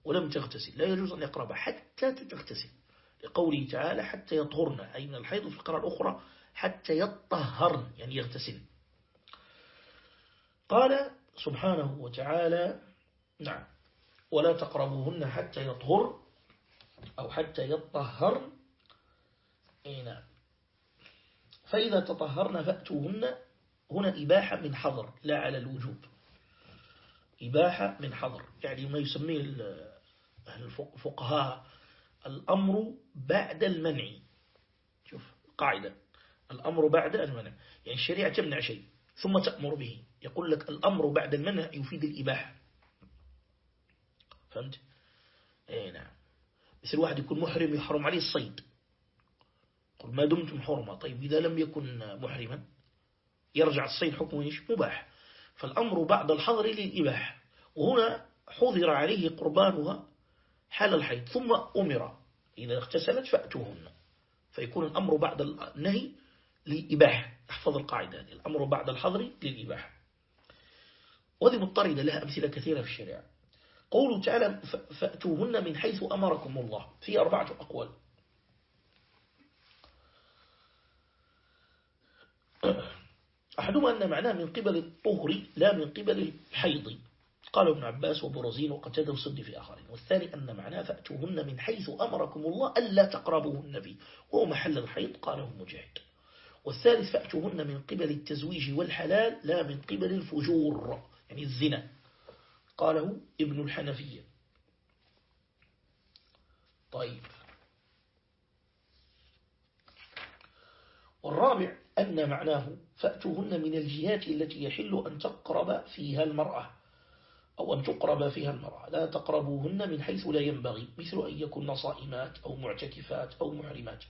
ولم تغتسل لا يجوز أن يقربها حتى تغتسل. لقوله تعالى حتى يطهرن أي من الحيض في القراءة الأخرى حتى يطهرن يعني يغتسل. قال سبحانه وتعالى نعم. ولا تقربوهن حتى يطهر أو حتى يطهر نعم. فإذا تطهرن فأتوهن. هنا إباحة من حظر لا على الوجوب. إباحة من حظر. يعني ما يسميه الفقهاء الأمر بعد المنع. شوف قاعدة. الأمر بعد المنع. يعني الشريعة تمنع شيء ثم تأمر به. يقول لك الأمر بعد المنع يفيد الإباحة. فهمت؟ اي نعم. مثل واحد يكون محرم يحرم عليه الصيد. قل ما دمتم حرمة طيب إذا لم يكن محرما يرجع الصيد حكمه مباح. فالأمر بعد الحظر للإباحة. وهنا حضر عليه قربانها حال الحيض ثم أمر. إذا اغتسلت فأتوهن. فيكون الأمر بعد النهي لإباحة احفظ القاعدة هذه. الأمر بعد الحظر للإباحة. وهذه مضطردة لها أمثلة كثيرة في الشريعة. قوله تعالى فأتوهن من حيث أمركم الله. في أربعة أقوال. أحدهما أن معناه من قبل الطهر لا من قبل الحيض. قال ابن عباس وبرزين وقتاد وصد في آخرين. والثاني أن معناه فأتوهن من حيث أمركم الله ألا تقربوهن به وهو محل الحيض قاله مجاهد. والثالث فأتوهن من قبل التزويج والحلال لا من قبل الفجور يعني الزنا. قاله ابن الحنفية. طيب. والرابع أن معناه فأتوهن من الجهات التي يحل أن تقرب فيها المرأة. أو أن تقرب فيها المرأة. لا تقربوهن من حيث لا ينبغي مثل أن يكون صائمات أو معتكفات أو محرمات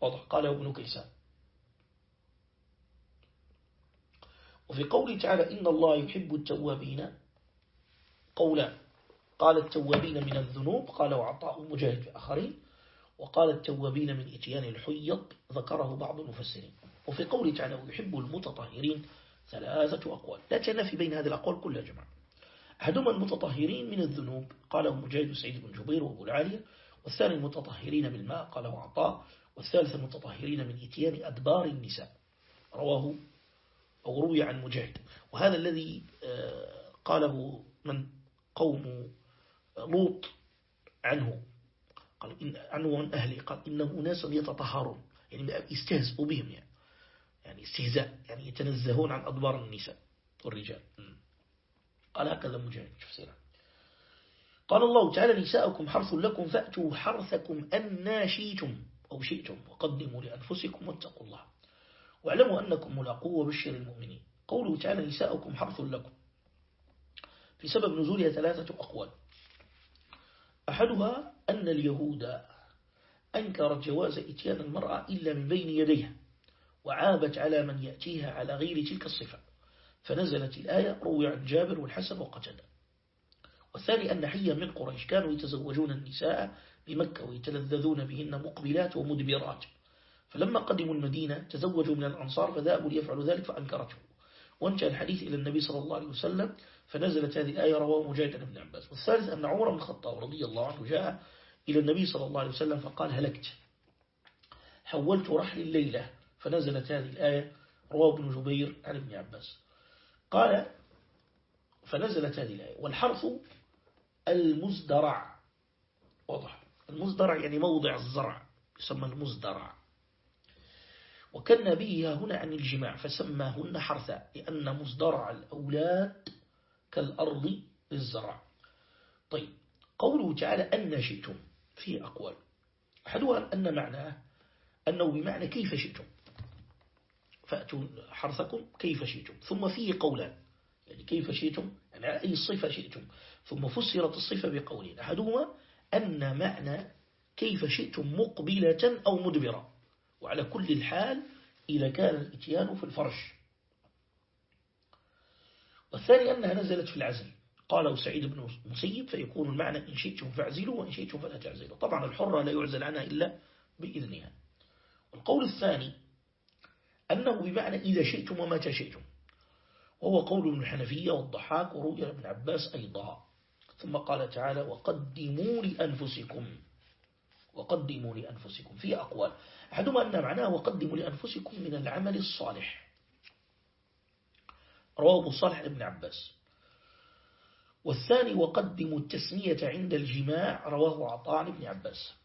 واضح. قاله ابن كيسان. وفي قوله تعالى إن الله يحب التوابين قولا قال التوابين من الذنوب قال وعطاء مجاهد في آخرين وقال التوابين من إتيان الحيض ذكره بعض المفسرين. وفي قوله تعالى ويحب المتطهرين ثلاثة أقوال. لا تنافي بين هذه الأقوال كلها جماعة. أحدهما المتطهرين من الذنوب. قاله مجاهد سعيد بن جبير وابو العالية. والثاني المتطهرين بالماء قاله عطاء. والثالث المتطهرين من إتيان أدبار النساء. رواه أو روي عن مجاهد. وهذا الذي آه، قاله من؟ قوم لوط عنه. قال إن عنه ومن أهله. قال إنه ناس يتطهرون. يعني يستهزئوا بهم يعني. يعني استهزاء يعني يتنزهون عن أدبار النساء والرجال. قال هكذا مجاهد. شوف سيرا قال الله تعالى نساءكم حرث لكم فأتوا حرثكم أن شئتم أو شئتم وقدموا لأنفسكم واتقوا الله واعلموا أنكم ملاقوه وبشر المؤمنين. قوله تعالى نساءكم حرث لكم. في سبب نزولها ثلاثة أقوال. أحدها أن اليهود أنكرت جواز إتيان المرأة إلا من بين يديها وعابت على من يأتيها على غير تلك الصفة. فنزلت الآية روي عن جابر والحسن وقتل والثاني أن حيا من قريش كانوا يتزوجون النساء بمكة ويتلذذون بهن مقبلات ومدبرات. فلما قدموا المدينة تزوجوا من الأنصار فذهبوا ليفعلوا ذلك فأنكرته. وانتهى الحديث إلى النبي صلى الله عليه وسلم فنزلت هذه الآية رواه مجاهد بن عباس. والثالث أن عمر بن الخطاب رضي الله عنه جاء إلى النبي صلى الله عليه وسلم فقال هلكت. حولت رحل الليلة. فنزلت هذه الآية رواه ابن جبير عن ابن عباس. قال فنزلت هذه الآية والحرث المزدرع واضح. المزدرع يعني موضع الزرع يسمى المزدرع. وكان به هنا عن الجماع فسماهن حرثا لأن مزدرع الأولاد كالأرض للزرع. طيب قوله تعالى أن شئتم فيه أقوال. أحدها أن معناه أنه بمعنى كيف شئتم. فأتوا حرثكم كيف شئتم. ثم فيه قولان. يعني كيف شئتم؟ يعني أي صفة شئتم. ثم فسرت الصفة بقولين. أحدهما أن معنى كيف شئتم مقبلة أو مدبرة. وعلى كل الحال إذا كان الإتيان في الفرش. والثاني أنها نزلت في العزل. قاله سعيد بن مسيب فيكون المعنى إن شئتم فاعزلوا وإن شئتم فلا تعزلوا. طبعا الحرة لا يعزل عنها إلا بإذنها. والقول الثاني أنه بمعنى إذا شئتم وما شئتم. وهو قول ابن الحنفية والضحاك ورؤيا ابن عباس أيضا. ثم قال تعالى وقدموا لأنفسكم. وقدموا لأنفسكم. في أقوال. أحدهما أن معناه وقدموا لأنفسكم من العمل الصالح. رواه أبو صالح ابن عباس. والثاني وقدموا التسمية عند الجماع. رواه عطاء ابن عباس.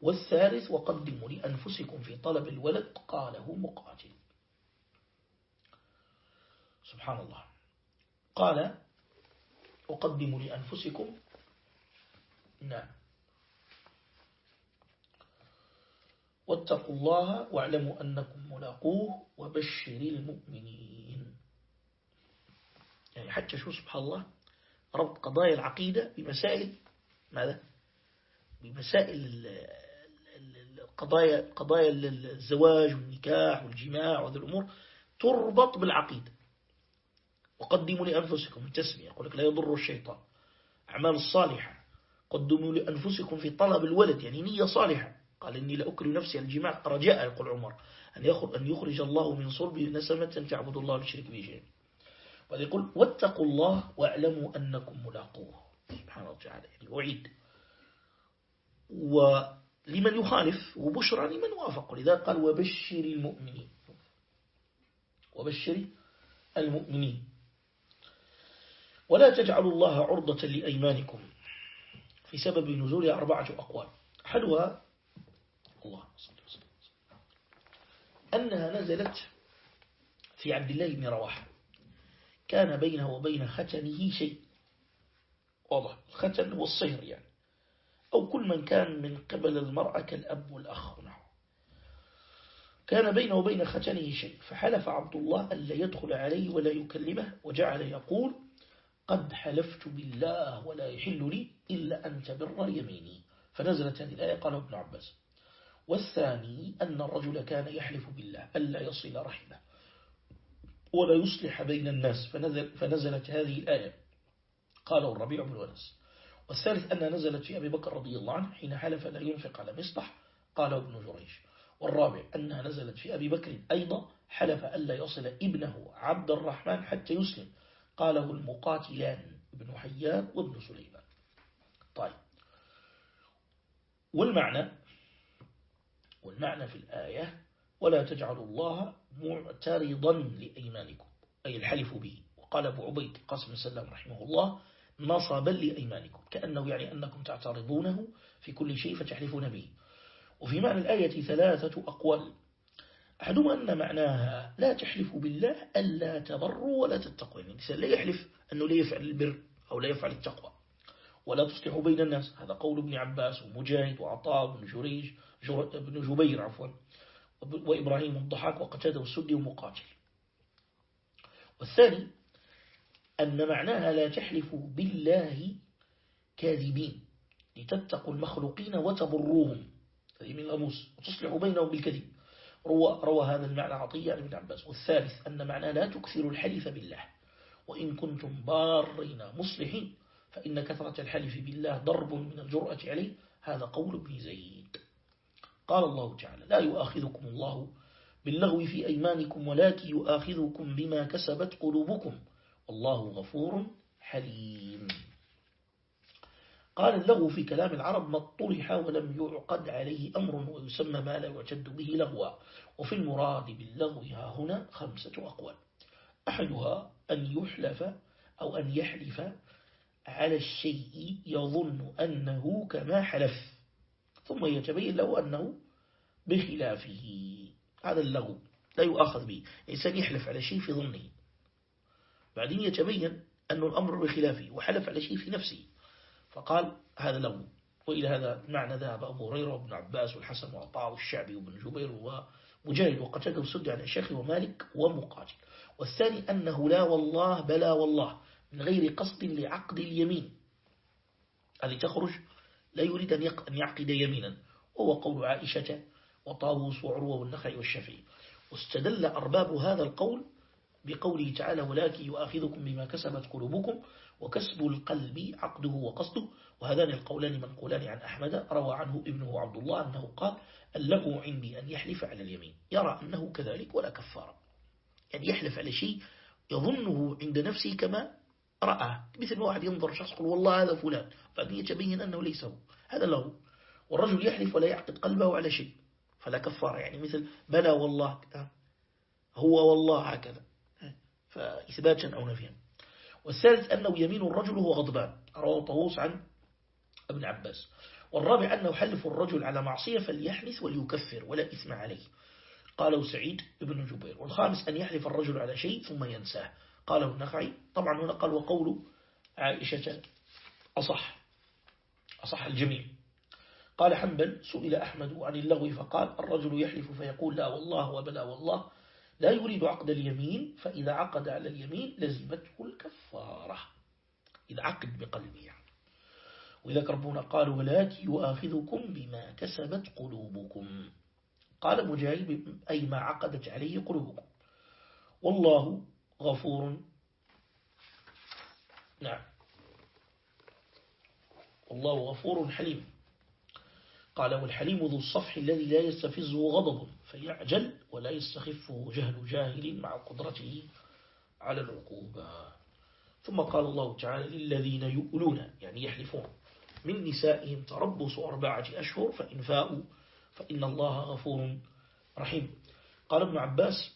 والثالث وقدموا لأنفسكم في طلب الولد قاله مقاتل. سبحان الله. قال وقدموا لأنفسكم. نعم. واتقوا الله واعلموا أنكم ملاقوه وبشر المؤمنين. يعني حتى شو سبحان الله ربط قضايا العقيدة بمسائل ماذا؟ بمسائل القضايا قضايا الزواج والنكاح والجماع وهذه الأمور تربط بالعقيدة. وقدموا لأنفسكم التسمية يقول لك لا يضر الشيطان. أعمال الصالحة قدموا لأنفسكم في طلب الولد يعني نية صالحة. قال إني لأكل نفسي الجماع رجاء يقول عمر أن يخرج, أن يخرج الله من صلب نسمة تعبد الله للشرك به شيء وهذا يقول واتقوا الله واعلموا أنكم ملاقوه. سبحانه وتعالى يعني أعيد. ولمن يخالف وبشرى لمن وافق. لذا قال وبشر المؤمنين. وبشر المؤمنين. ولا تجعلوا الله عرضة لأيمانكم في سبب نزول أربعة أقوال. أحدها الله أنها نزلت في عبد الله بن رواحة كان بينه وبين ختنه شيء. واضح. الختن هو الصهر يعني. أو كل من كان من قبل المرأة كالأب والأخ نعم. كان بينه وبين ختنه شيء فحلف عبد الله ألا يدخل عليه ولا يكلمه وجعل يقول قد حلفت بالله ولا يحل لي إلا أن تبر يميني. فنزلت هذه الآية قال ابن عباس. والثاني أن الرجل كان يحلف بالله ألا يصل رحمه ولا يصلح بين الناس. فنزل فنزلت هذه الآية قاله الربيع بن ونس والثالث أنها نزلت في أبي بكر رضي الله عنه حين حلف لا ينفق على مصطح قاله ابن جريج. والرابع أنها نزلت في أبي بكر أيضا حلف ألا يصل ابنه عبد الرحمن حتى يسلم قاله المقاتلان ابن حيان وابن سليمان. طيب. والمعنى والمعنى في الآية ولا تجعلوا الله معترضا لأيمانكم أي الحلف به. وقال أبو عبيد قاسم السلام رحمه الله نصبا لأيمانكم كأنه يعني أنكم تعترضونه في كل شيء فتحلفون به. وفي معنى الآية ثلاثة أقوال. أحدهما أن معناها لا تحلفوا بالله ألا تبروا ولا تتقوا. يعني الإنسان لا يحلف أنه لا يفعل البر أو لا يفعل التقوى. ولا تصلحوا بين الناس. هذا قول ابن عباس ومجاهد وعطاء بن جريج ابن جبير عفوا وإبراهيم الضحاك وقتادة والسدي ومقاتل. والثاني أن معناها لا تحلفوا بالله كاذبين. لتتقوا المخلوقين وتبروهم هذه من الأموس. وتصلحوا بينهم بالكذب. روى, روى هذا المعنى عطية ابن عباس. والثالث أن معنى لا تكثروا الحلف بالله. وإن كنتم بارين مصلحين فإن كثرة الحلف بالله ضرب من الجرأة عليه. هذا قول ابن زيد. قال الله تعالى لا يؤاخذكم الله باللغو في أيمانكم ولكن يؤاخذكم بما كسبت قلوبكم. والله غفور حليم. قال اللغو في كلام العرب ما اطرح ولم يعقد عليه أمر ويسمى ما لا يعتد به لغوا. وفي المراد باللغو ها هنا خمسة أقوال. أحدها أن يحلف أو أن يحلف على الشيء يظن أنه كما حلف. ثم يتبين له أنه بخلافه. هذا اللغو لا يؤاخذ به. إنسان يحلف على شيء في ظنه. بعدين يتبين أن الأمر بخلافه وحلف على شيء في نفسه. فقال هذا لغو وإلى هذا معنى ذهب أبو هريرة وابن عباس والحسن وعطاء والشعبي وابن جبير ومجاهد وقتاده وسد عن الشيخ ومالك ومقاتل. والثاني أنه لا والله بلا والله من غير قصد لعقد اليمين. هذه تخرج لا يريد أن يعقد يمينا. وهو قول عائشة وطاووس وعروة والنخعي والشفعي واستدل أرباب هذا القول بقوله تعالى ولكن يؤاخذكم بما كسبت قلوبكم وكسب القلب عقده وقصده وهذان القولان منقولان عن أحمد روى عنه ابنه عبد الله أنه قال اللغو عندي أن يحلف على اليمين يرى أنه كذلك ولا كفار يعني يحلف على شيء يظنه عند نفسه كما رأى. مثل واحد ينظر شخص يقول والله هذا فلان بعدين يتبين أنه ليس هو. هذا له. والرجل يحلف ولا يعقد قلبه على شيء. فلا كفار يعني مثل بلى والله هو والله هكذا. فإثباتا أو نفيا والثالث أنه يمين الرجل هو غضبان. رواه طووس عن ابن عباس. والرابع أنه حلف الرجل على معصية فليحلف وليكفر ولا إثم عليه. قاله سعيد بن جبير. والخامس أن يحلف الرجل على شيء ثم ينساه. قاله النخعي. طبعا هنا قال وقول عائشة أصح. أصح الجميع. قال حنبل سئل أحمد عن اللغو فقال الرجل يحلف فيقول لا والله وبلا والله. لا يريد عقد اليمين فإذا عقد على اليمين لزمته الكفارة. إذا عقد بقلبه يعني. وإذا ربنا قال ولكن يؤاخذكم بما كسبت قلوبكم. قال مجاهد أي ما عقدت عليه قلوبكم. والله غفور. نعم. والله غفور حليم. قال والحليم ذو الصفح الذي لا يستفزه غضب فيعجل ولا يستخفه جهل جاهل مع قدرته على العقوبة. ثم قال الله تعالى للذين يؤلون يعني يحلفون من نسائهم تربص أربعة أشهر فإن فاءوا فإن الله غفور رحيم. قال ابن عباس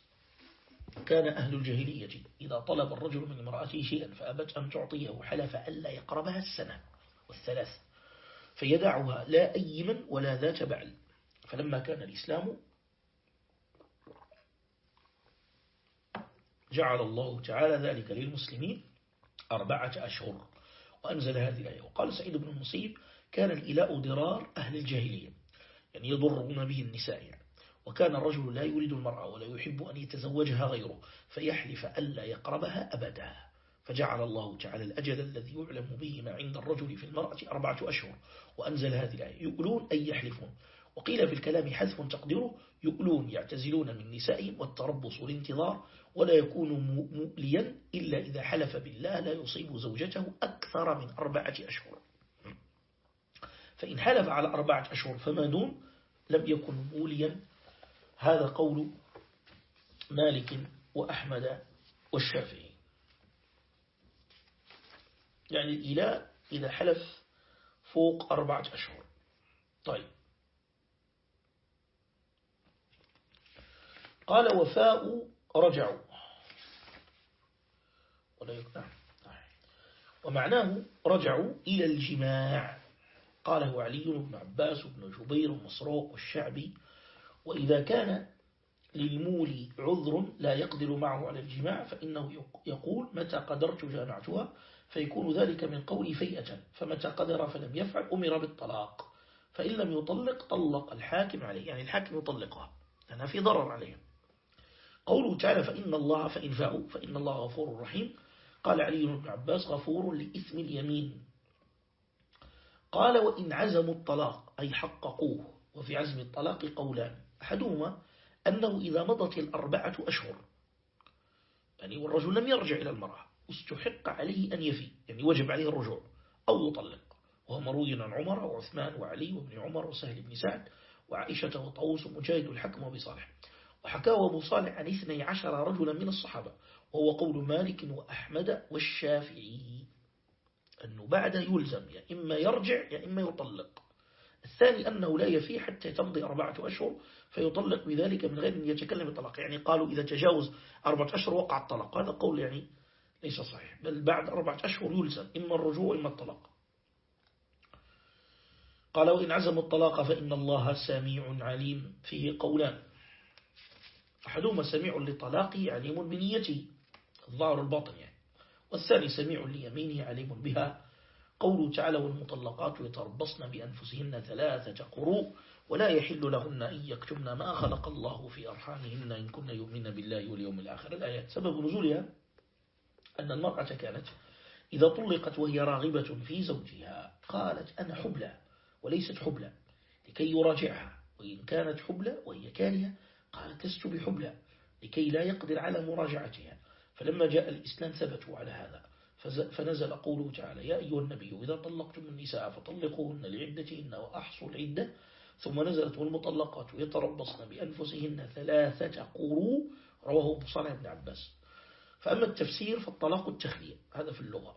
كان أهل الجاهلية إذا طلب الرجل من امرأته شيئا فأبت أن تعطيه حلف ألا يقربها السنة والثلاث. فيدعها لا أيما ولا ذات بعل. فلما كان الإسلام جعل الله تعالى ذلك للمسلمين أربعة أشهر وأنزل هذه الآية. وقال سعيد بن المصيب كان الإلاء ضرار أهل الجاهلية يعني يضرون به النساء يعني. وكان الرجل لا يريد المرأة ولا يحب أن يتزوجها غيره فيحلف ألا يقربها أبدا. فجعل الله تعالى الأجل الذي يعلم به ما عند الرجل في المرأة أربعة أشهر وأنزل هذه الآية يؤلون أي يحلفون. وقيل في الكلام حذف تقديره يؤلون يعتزلون من نسائهم والتربص الانتظار ولا يكون مؤليا إلا إذا حلف بالله لا يصيب زوجته أكثر من أربعة أشهر. فإن حلف على أربعة أشهر فما دون لم يكن موليا هذا قول مالك وأحمد والشافعي. يعني الإله إذا حلف فوق أربعة أشهر. طيب. قال وفاء رجعوا. يقنع ومعناه رجعوا إلى الجماع. قاله علي بن عباس بن جبير ومسروق والشعبي وإذا كان للمولي عذر لا يقدر معه على الجماع فإنه يقول متى قدرت جامعتها؟ فيكون ذلك من قول فيئة فمتى قدر فلم يفعل أمر بالطلاق. فإن لم يطلق طلق الحاكم عليه يعني الحاكم يطلقها لأنها في ضرر عليه قوله تعالى فإن الله فإن فاءوا فإن الله غفور رحيم. قال علي بن عباس غفور لإثم اليمين. قال وإن عزموا الطلاق أي حققوه وفي عزم الطلاق قولان. أحدهما أنه إذا مضت الأربعة أشهر يعني والرجل لم يرجع إلى المرأة. استحق عليه أن يفي يعني وجب عليه الرجوع أو يطلق. وهو مروي عن عمر وعثمان وعلي وابن عمر وسهل بن سعد وعائشة وطوس ومجاهد الحكم وأبي صالح. وحكاه أبو صالح عن اثني عشر رجلا من الصحابة وهو قول مالك وأحمد والشافعي. أنه بعد يلزم يا إما يرجع يا إما يطلق. الثاني أنه لا يفي حتى تمضي أربعة أشهر فيطلق بذلك من غير أن يتكلم الطلاق يعني قالوا إذا تجاوز أربعة أشهر وقع الطلاق. هذا قول يعني ليس صحيح. بل بعد أربعة أشهر يلزم إما الرجوع إما الطلاق. قال وإن عزموا الطلاق فإن الله سميع عليم. فيه قولان. أحدهما سميع لطلاقه عليم بنيته. الظاهر الباطن يعني. والثاني سميع ليمينه عليم بها. قوله تعالى والمطلقات يتربصن بأنفسهن ثلاثة قروء ولا يحل لهن أن يكتمن ما خلق الله في أرحامهن إن كن يؤمن بالله واليوم الآخر. الآيات. سبب نزولها أن المرأة كانت إذا طلقت وهي راغبة في زوجها قالت أنا حبلى وليست حبلى لكي يراجعها وإن كانت حبلى وهي كارهة قالت لست بحبلى لكي لا يقدر على مراجعتها. فلما جاء الإسلام ثبتوا على هذا. فنزل قوله تعالى يا أيها النبي إذا طلقتم النساء فطلقوهن لعدتهن وأحصوا العدة. ثم نزلت والمطلقات يتربصن بأنفسهن ثلاثة قروء رواه صالح بن عباس. فأما التفسير فالطلاق التخلية هذا في اللغة.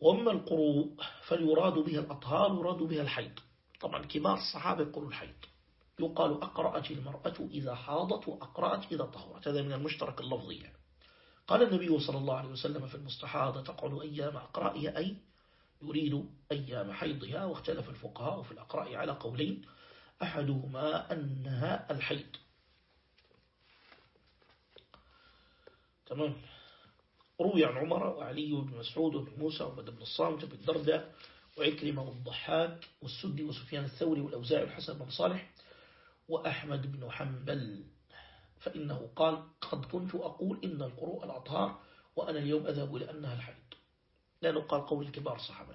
وأما القروء فاليراد بها الأطهار يراد بها الحيض. طبعا كبار الصحابة يقولوا الحيض. يقال أقرأت المرأة إذا حاضت وأقرأت إذا طهرت. هذا من المشترك اللفظي قال النبي صلى الله عليه وسلم في المستحاضة تقعد أيام أقرائها أي يريد أيام حيضها. واختلف الفقهاء في الأقراء على قولين أحدهما أنها الحيض. تمام. روي عن عمر وعلي بن مسعود وابن موسى وبدر بن الصامت بن الدرداء وعكرمة والضحاك والسدي وسفيان الثوري والأوزاعي والحسن بن صالح وأحمد بن حنبل. فإنه قال قد كنت أقول إن القروء الأطهار وأنا اليوم أذهب إلى أنها الحيض. لأنه قال قول الكبار الصحابة.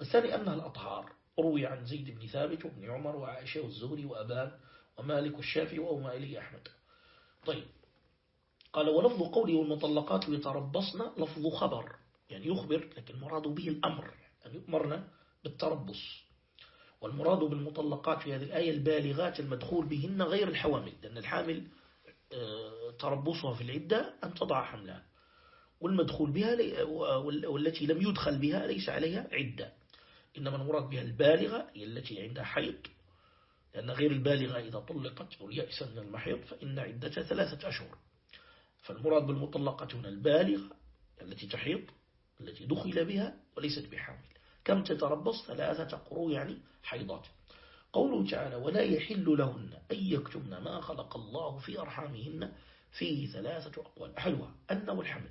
والثاني أنها الأطهار. روي عن زيد بن ثابت وابن عمر وعائشة والزهري وأبان ومالك والشافعي وأوما إليه أحمد طيب. قال ولفظ قوله والمطلقات يتربصن لفظ خبر يعني يخبر لكن المراد به الأمر يعني يؤمرنا بالتربص. والمراد بالمطلقات في هذه الآية البالغات المدخول بهن غير الحوامل لأن الحامل آه، تربصها في العدة أن تضع حملها. والمدخول بها والتي لم يدخل بها ليس عليها عدة. إنما المراد بها البالغة هي التي عندها حيض لأن غير البالغة إذا طلقت أو يأسا من المحيض فإن عدتها ثلاثة أشهر. فالمراد بالمطلقة هنا البالغة التي تحيض التي دخل بها وليست بحامل. كم تتربص ثلاثة قروء يعني حيضات. قوله تعالى ولا يحل لهن أن يكتمن ما خلق الله في أرحامهن فيه ثلاثة أقوال. أحلها أنه الحمل.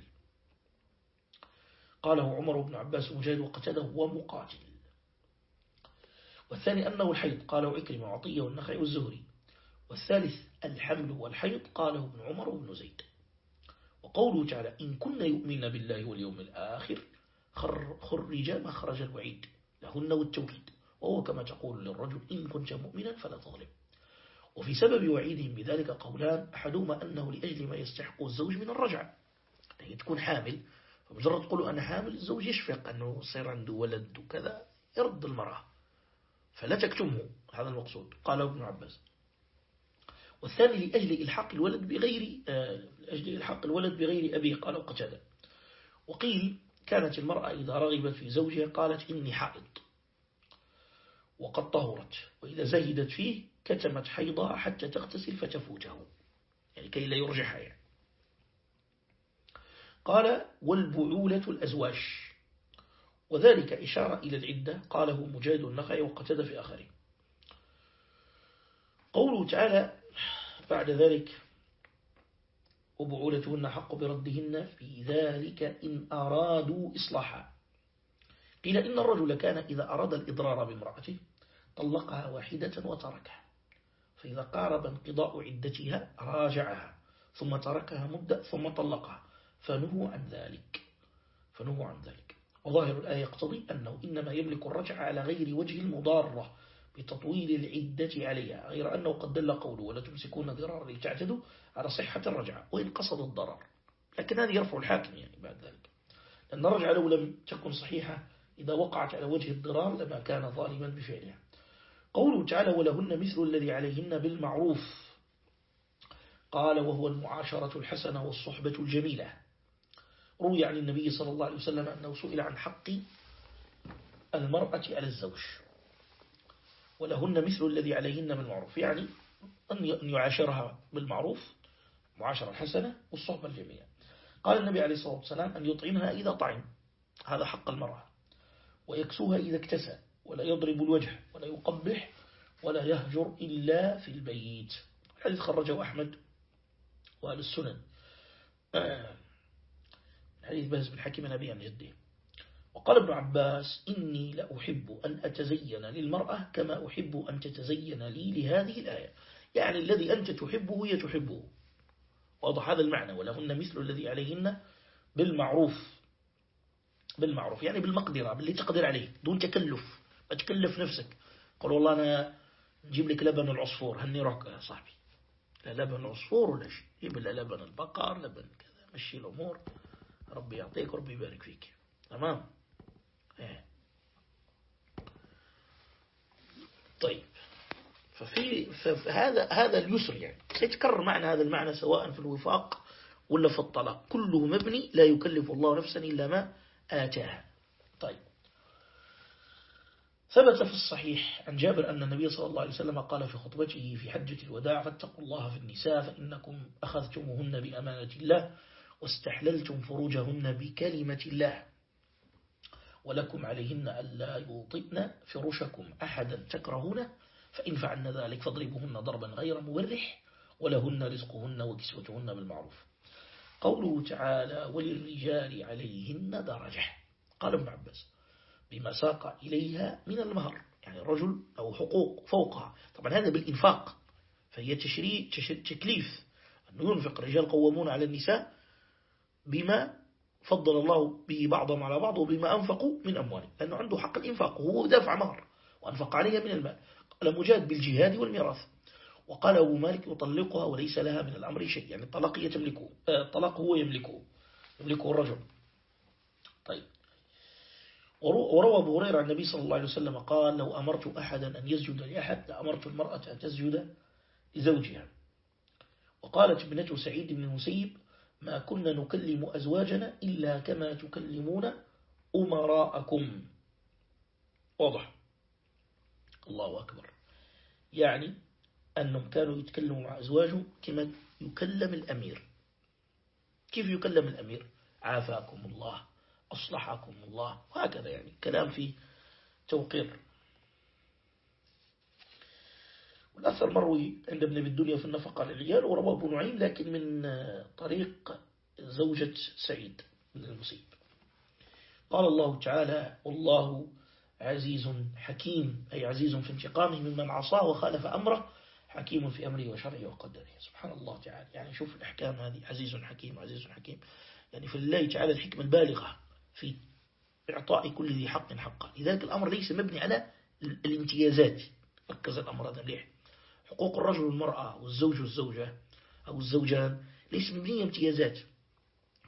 قاله عمر بن عباس مجاهد وقتده ومقاتل. والثاني أنه الحيض. قاله عكرمة وعطية والنخعي والزهري. والثالث الحمل والحيض قاله ابن عمر وابن زيد. وقوله تعالى إن كنا يؤمن بالله واليوم الآخر خرج مخرج الوعيد لهن والتوكيد وهو كما تقول للرجل إن كنت مؤمنا فلا تظلم. وفي سبب وعيدهم بذلك قولان أحدهما أنه لأجل ما يستحق الزوج من الرجعة هي تكون حامل فمجرد تقول أنا حامل الزوج يشفق أنه يصير عنده ولد وكذا يرد المرأة. فلا تكتمه هذا المقصود. قال ابن عباس. والثاني لأجل إلحاق الولد بغير لأجل إلحاق الولد بغير أبيه. قال قتادة. وقيل كانت المرأة إذا رغبت في زوجها قالت إني حائض. وقد طهرت. وإذا زهدت فيه كتمت حيضها حتى تغتسل فتفوته. يعني كي لا يرجعها يعني. قال والبعولة الأزواج. وذلك إشارة إلى العدة. قاله مجاهد النخعي وقتد في آخره. قوله تعالى بعد ذلك وبعولتهن حق بردهن في ذلك إن أرادوا إصلاحا. قيل إن الرجل كان إذا أراد الإضرار بامرأته طلقها واحدة وتركها. فإذا قارب انقضاء عدتها راجعها ثم تركها مدة ثم طلقها. فنهوا عن ذلك. فنهوا عن ذلك. وظاهر الآية يقتضي أنه إنما يملك الرجع على غير وجه المضارة بتطويل العدة عليها غير أنه قد دل قوله ولا تمسكون ضرارا لتعتدوا على صحة الرجعة وإن قصد الضرر. لكن هذا يرفع الحاكم يعني بعد ذلك. لأن الرجعة لو لم تكن صحيحة إذا وقعت على وجه الضرار لما كان ظالما بفعلها. قوله تعالى ولهن مثل الذي عليهن بالمعروف قال وهو المعاشرة الحسنة والصحبة الجميلة روي عن النبي صلى الله عليه وسلم أنه سئل عن حق المرأة على الزوج. ولهن مثل الذي عليهن بالمعروف يعني أن يعاشرها بالمعروف معاشرة حسنة والصحبة الجميلة قال النبي عليه الصلاة والسلام أن يطعمها إذا طعم. هذا حق المرأة. ويكسوها إذا اكتسى. ولا يضرب الوجه ولا يقبح ولا يهجر إلا في البيت. حديث خرجه أحمد وأهل السنن. حديث بهز بن حكيم نبي عن جده. وقال ابن عباس إني لأحب أن أتزين للمرأة كما أحب أن تتزين لي لهذه الآية. يعني الذي أنت تحبه هي تحبه. واضح هذا المعنى ولهن مثل الذي عليهن بالمعروف بالمعروف يعني بالمقدرة باللي تقدر عليه دون تكلف ما تكلف نفسك. قل والله أنا نجيب لك لبن العصفور هني روك يا صاحبي. لا لبن عصفور ولا شيء جيب لبن البقر لبن كذا مشي الأمور ربي يعطيك وربي يبارك فيك. تمام؟ إيه. طيب. ففي فهذا هذا اليسر يعني. سيتكرر معنا هذا المعنى سواء في الوفاق ولا في الطلاق. كله مبني لا يكلف الله نفسا إلا ما آتاها. طيب. ثبت في الصحيح عن جابر أن النبي صلى الله عليه وسلم قال في خطبته في حجة الوداع فاتقوا الله في النساء فإنكم أخذتموهن بأمانة الله واستحللتم فروجهن بكلمة الله. ولكم عليهن ألا يوطئن فرشكم أحدا تكرهونه فإن فعلن ذلك فاضربوهن ضربا غير مبرح ولهن رزقهن وكسوتهن بالمعروف. قوله تعالى وللرجال عليهن درجة. قال ابن عباس بما ساق إليها من المهر يعني الرجل له حقوق فوقها. طبعا هذا بالإنفاق فهي تشريع تكليف. أنه ينفق الرجال قوامون على النساء بما فضل الله به بعضهم على بعض وبما أنفقوا من أموالهم. لأنه عنده حق الإنفاق وهو دافع مهر وأنفق عليها من المال. مجاد بالجهاد والميراث. وقال أبو مالك يطلقها وليس لها من الأمر شيء يعني الطلاق هي تملكه آه، الطلاق هو يملكه يملكه الرجل. طيب. وروى أبو هريرة عن النبي صلى الله عليه وسلم قال لو أمرت أحدا أن يسجد لأحد لأمرت المرأة أن تسجد لزوجها. وقالت ابنته سعيد بن المسيب ما كنا نكلم أزواجنا إلا كما تكلمون أمراءكم. واضح. الله أكبر. يعني أنهم كانوا يتكلموا مع أزواجهم كما يكلم الأمير. كيف يكلم الأمير؟ عافاكم الله أصلحكم الله وهكذا يعني. كلام في توقير. والأثر مروي عند ابن الدنيا في النفقة للرجال ورواه ابو نعيم لكن من طريق زوجة سعيد بن المصيب قال الله تعالى والله عزيز حكيم أي عزيز في انتقامه ممن عصاه وخالف أمره حكيم في أمره وشرعه وقدره. سبحان الله تعالى. يعني شوف الأحكام هذه. عزيز حكيم عزيز حكيم. يعني في الله تعالى الحكمة البالغة في إعطاء كل ذي حق حقه لذلك الأمر ليس مبني على الامتيازات. ركز الأمر هذا مليح. حقوق الرجل والمرأة والزوج والزوجة أو الزوجان ليس مبنية امتيازات.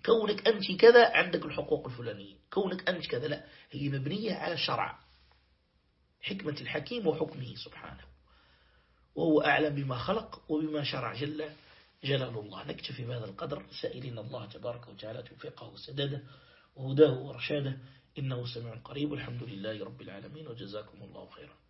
كونك أنت كذا عندك الحقوق الفلانية. كونك أنت كذا لا. هي مبنية على الشرع حكمة الحكيم وحكمه سبحانه. وهو أعلم بما خلق وبما شرع جل جلال الله. نكتفي بهذا القدر. سائلين الله تبارك وتعالى توفيقه وسداده وهداه ورشاده إنه سميع قريب. الحمد لله رب العالمين. وجزاكم الله خيرا.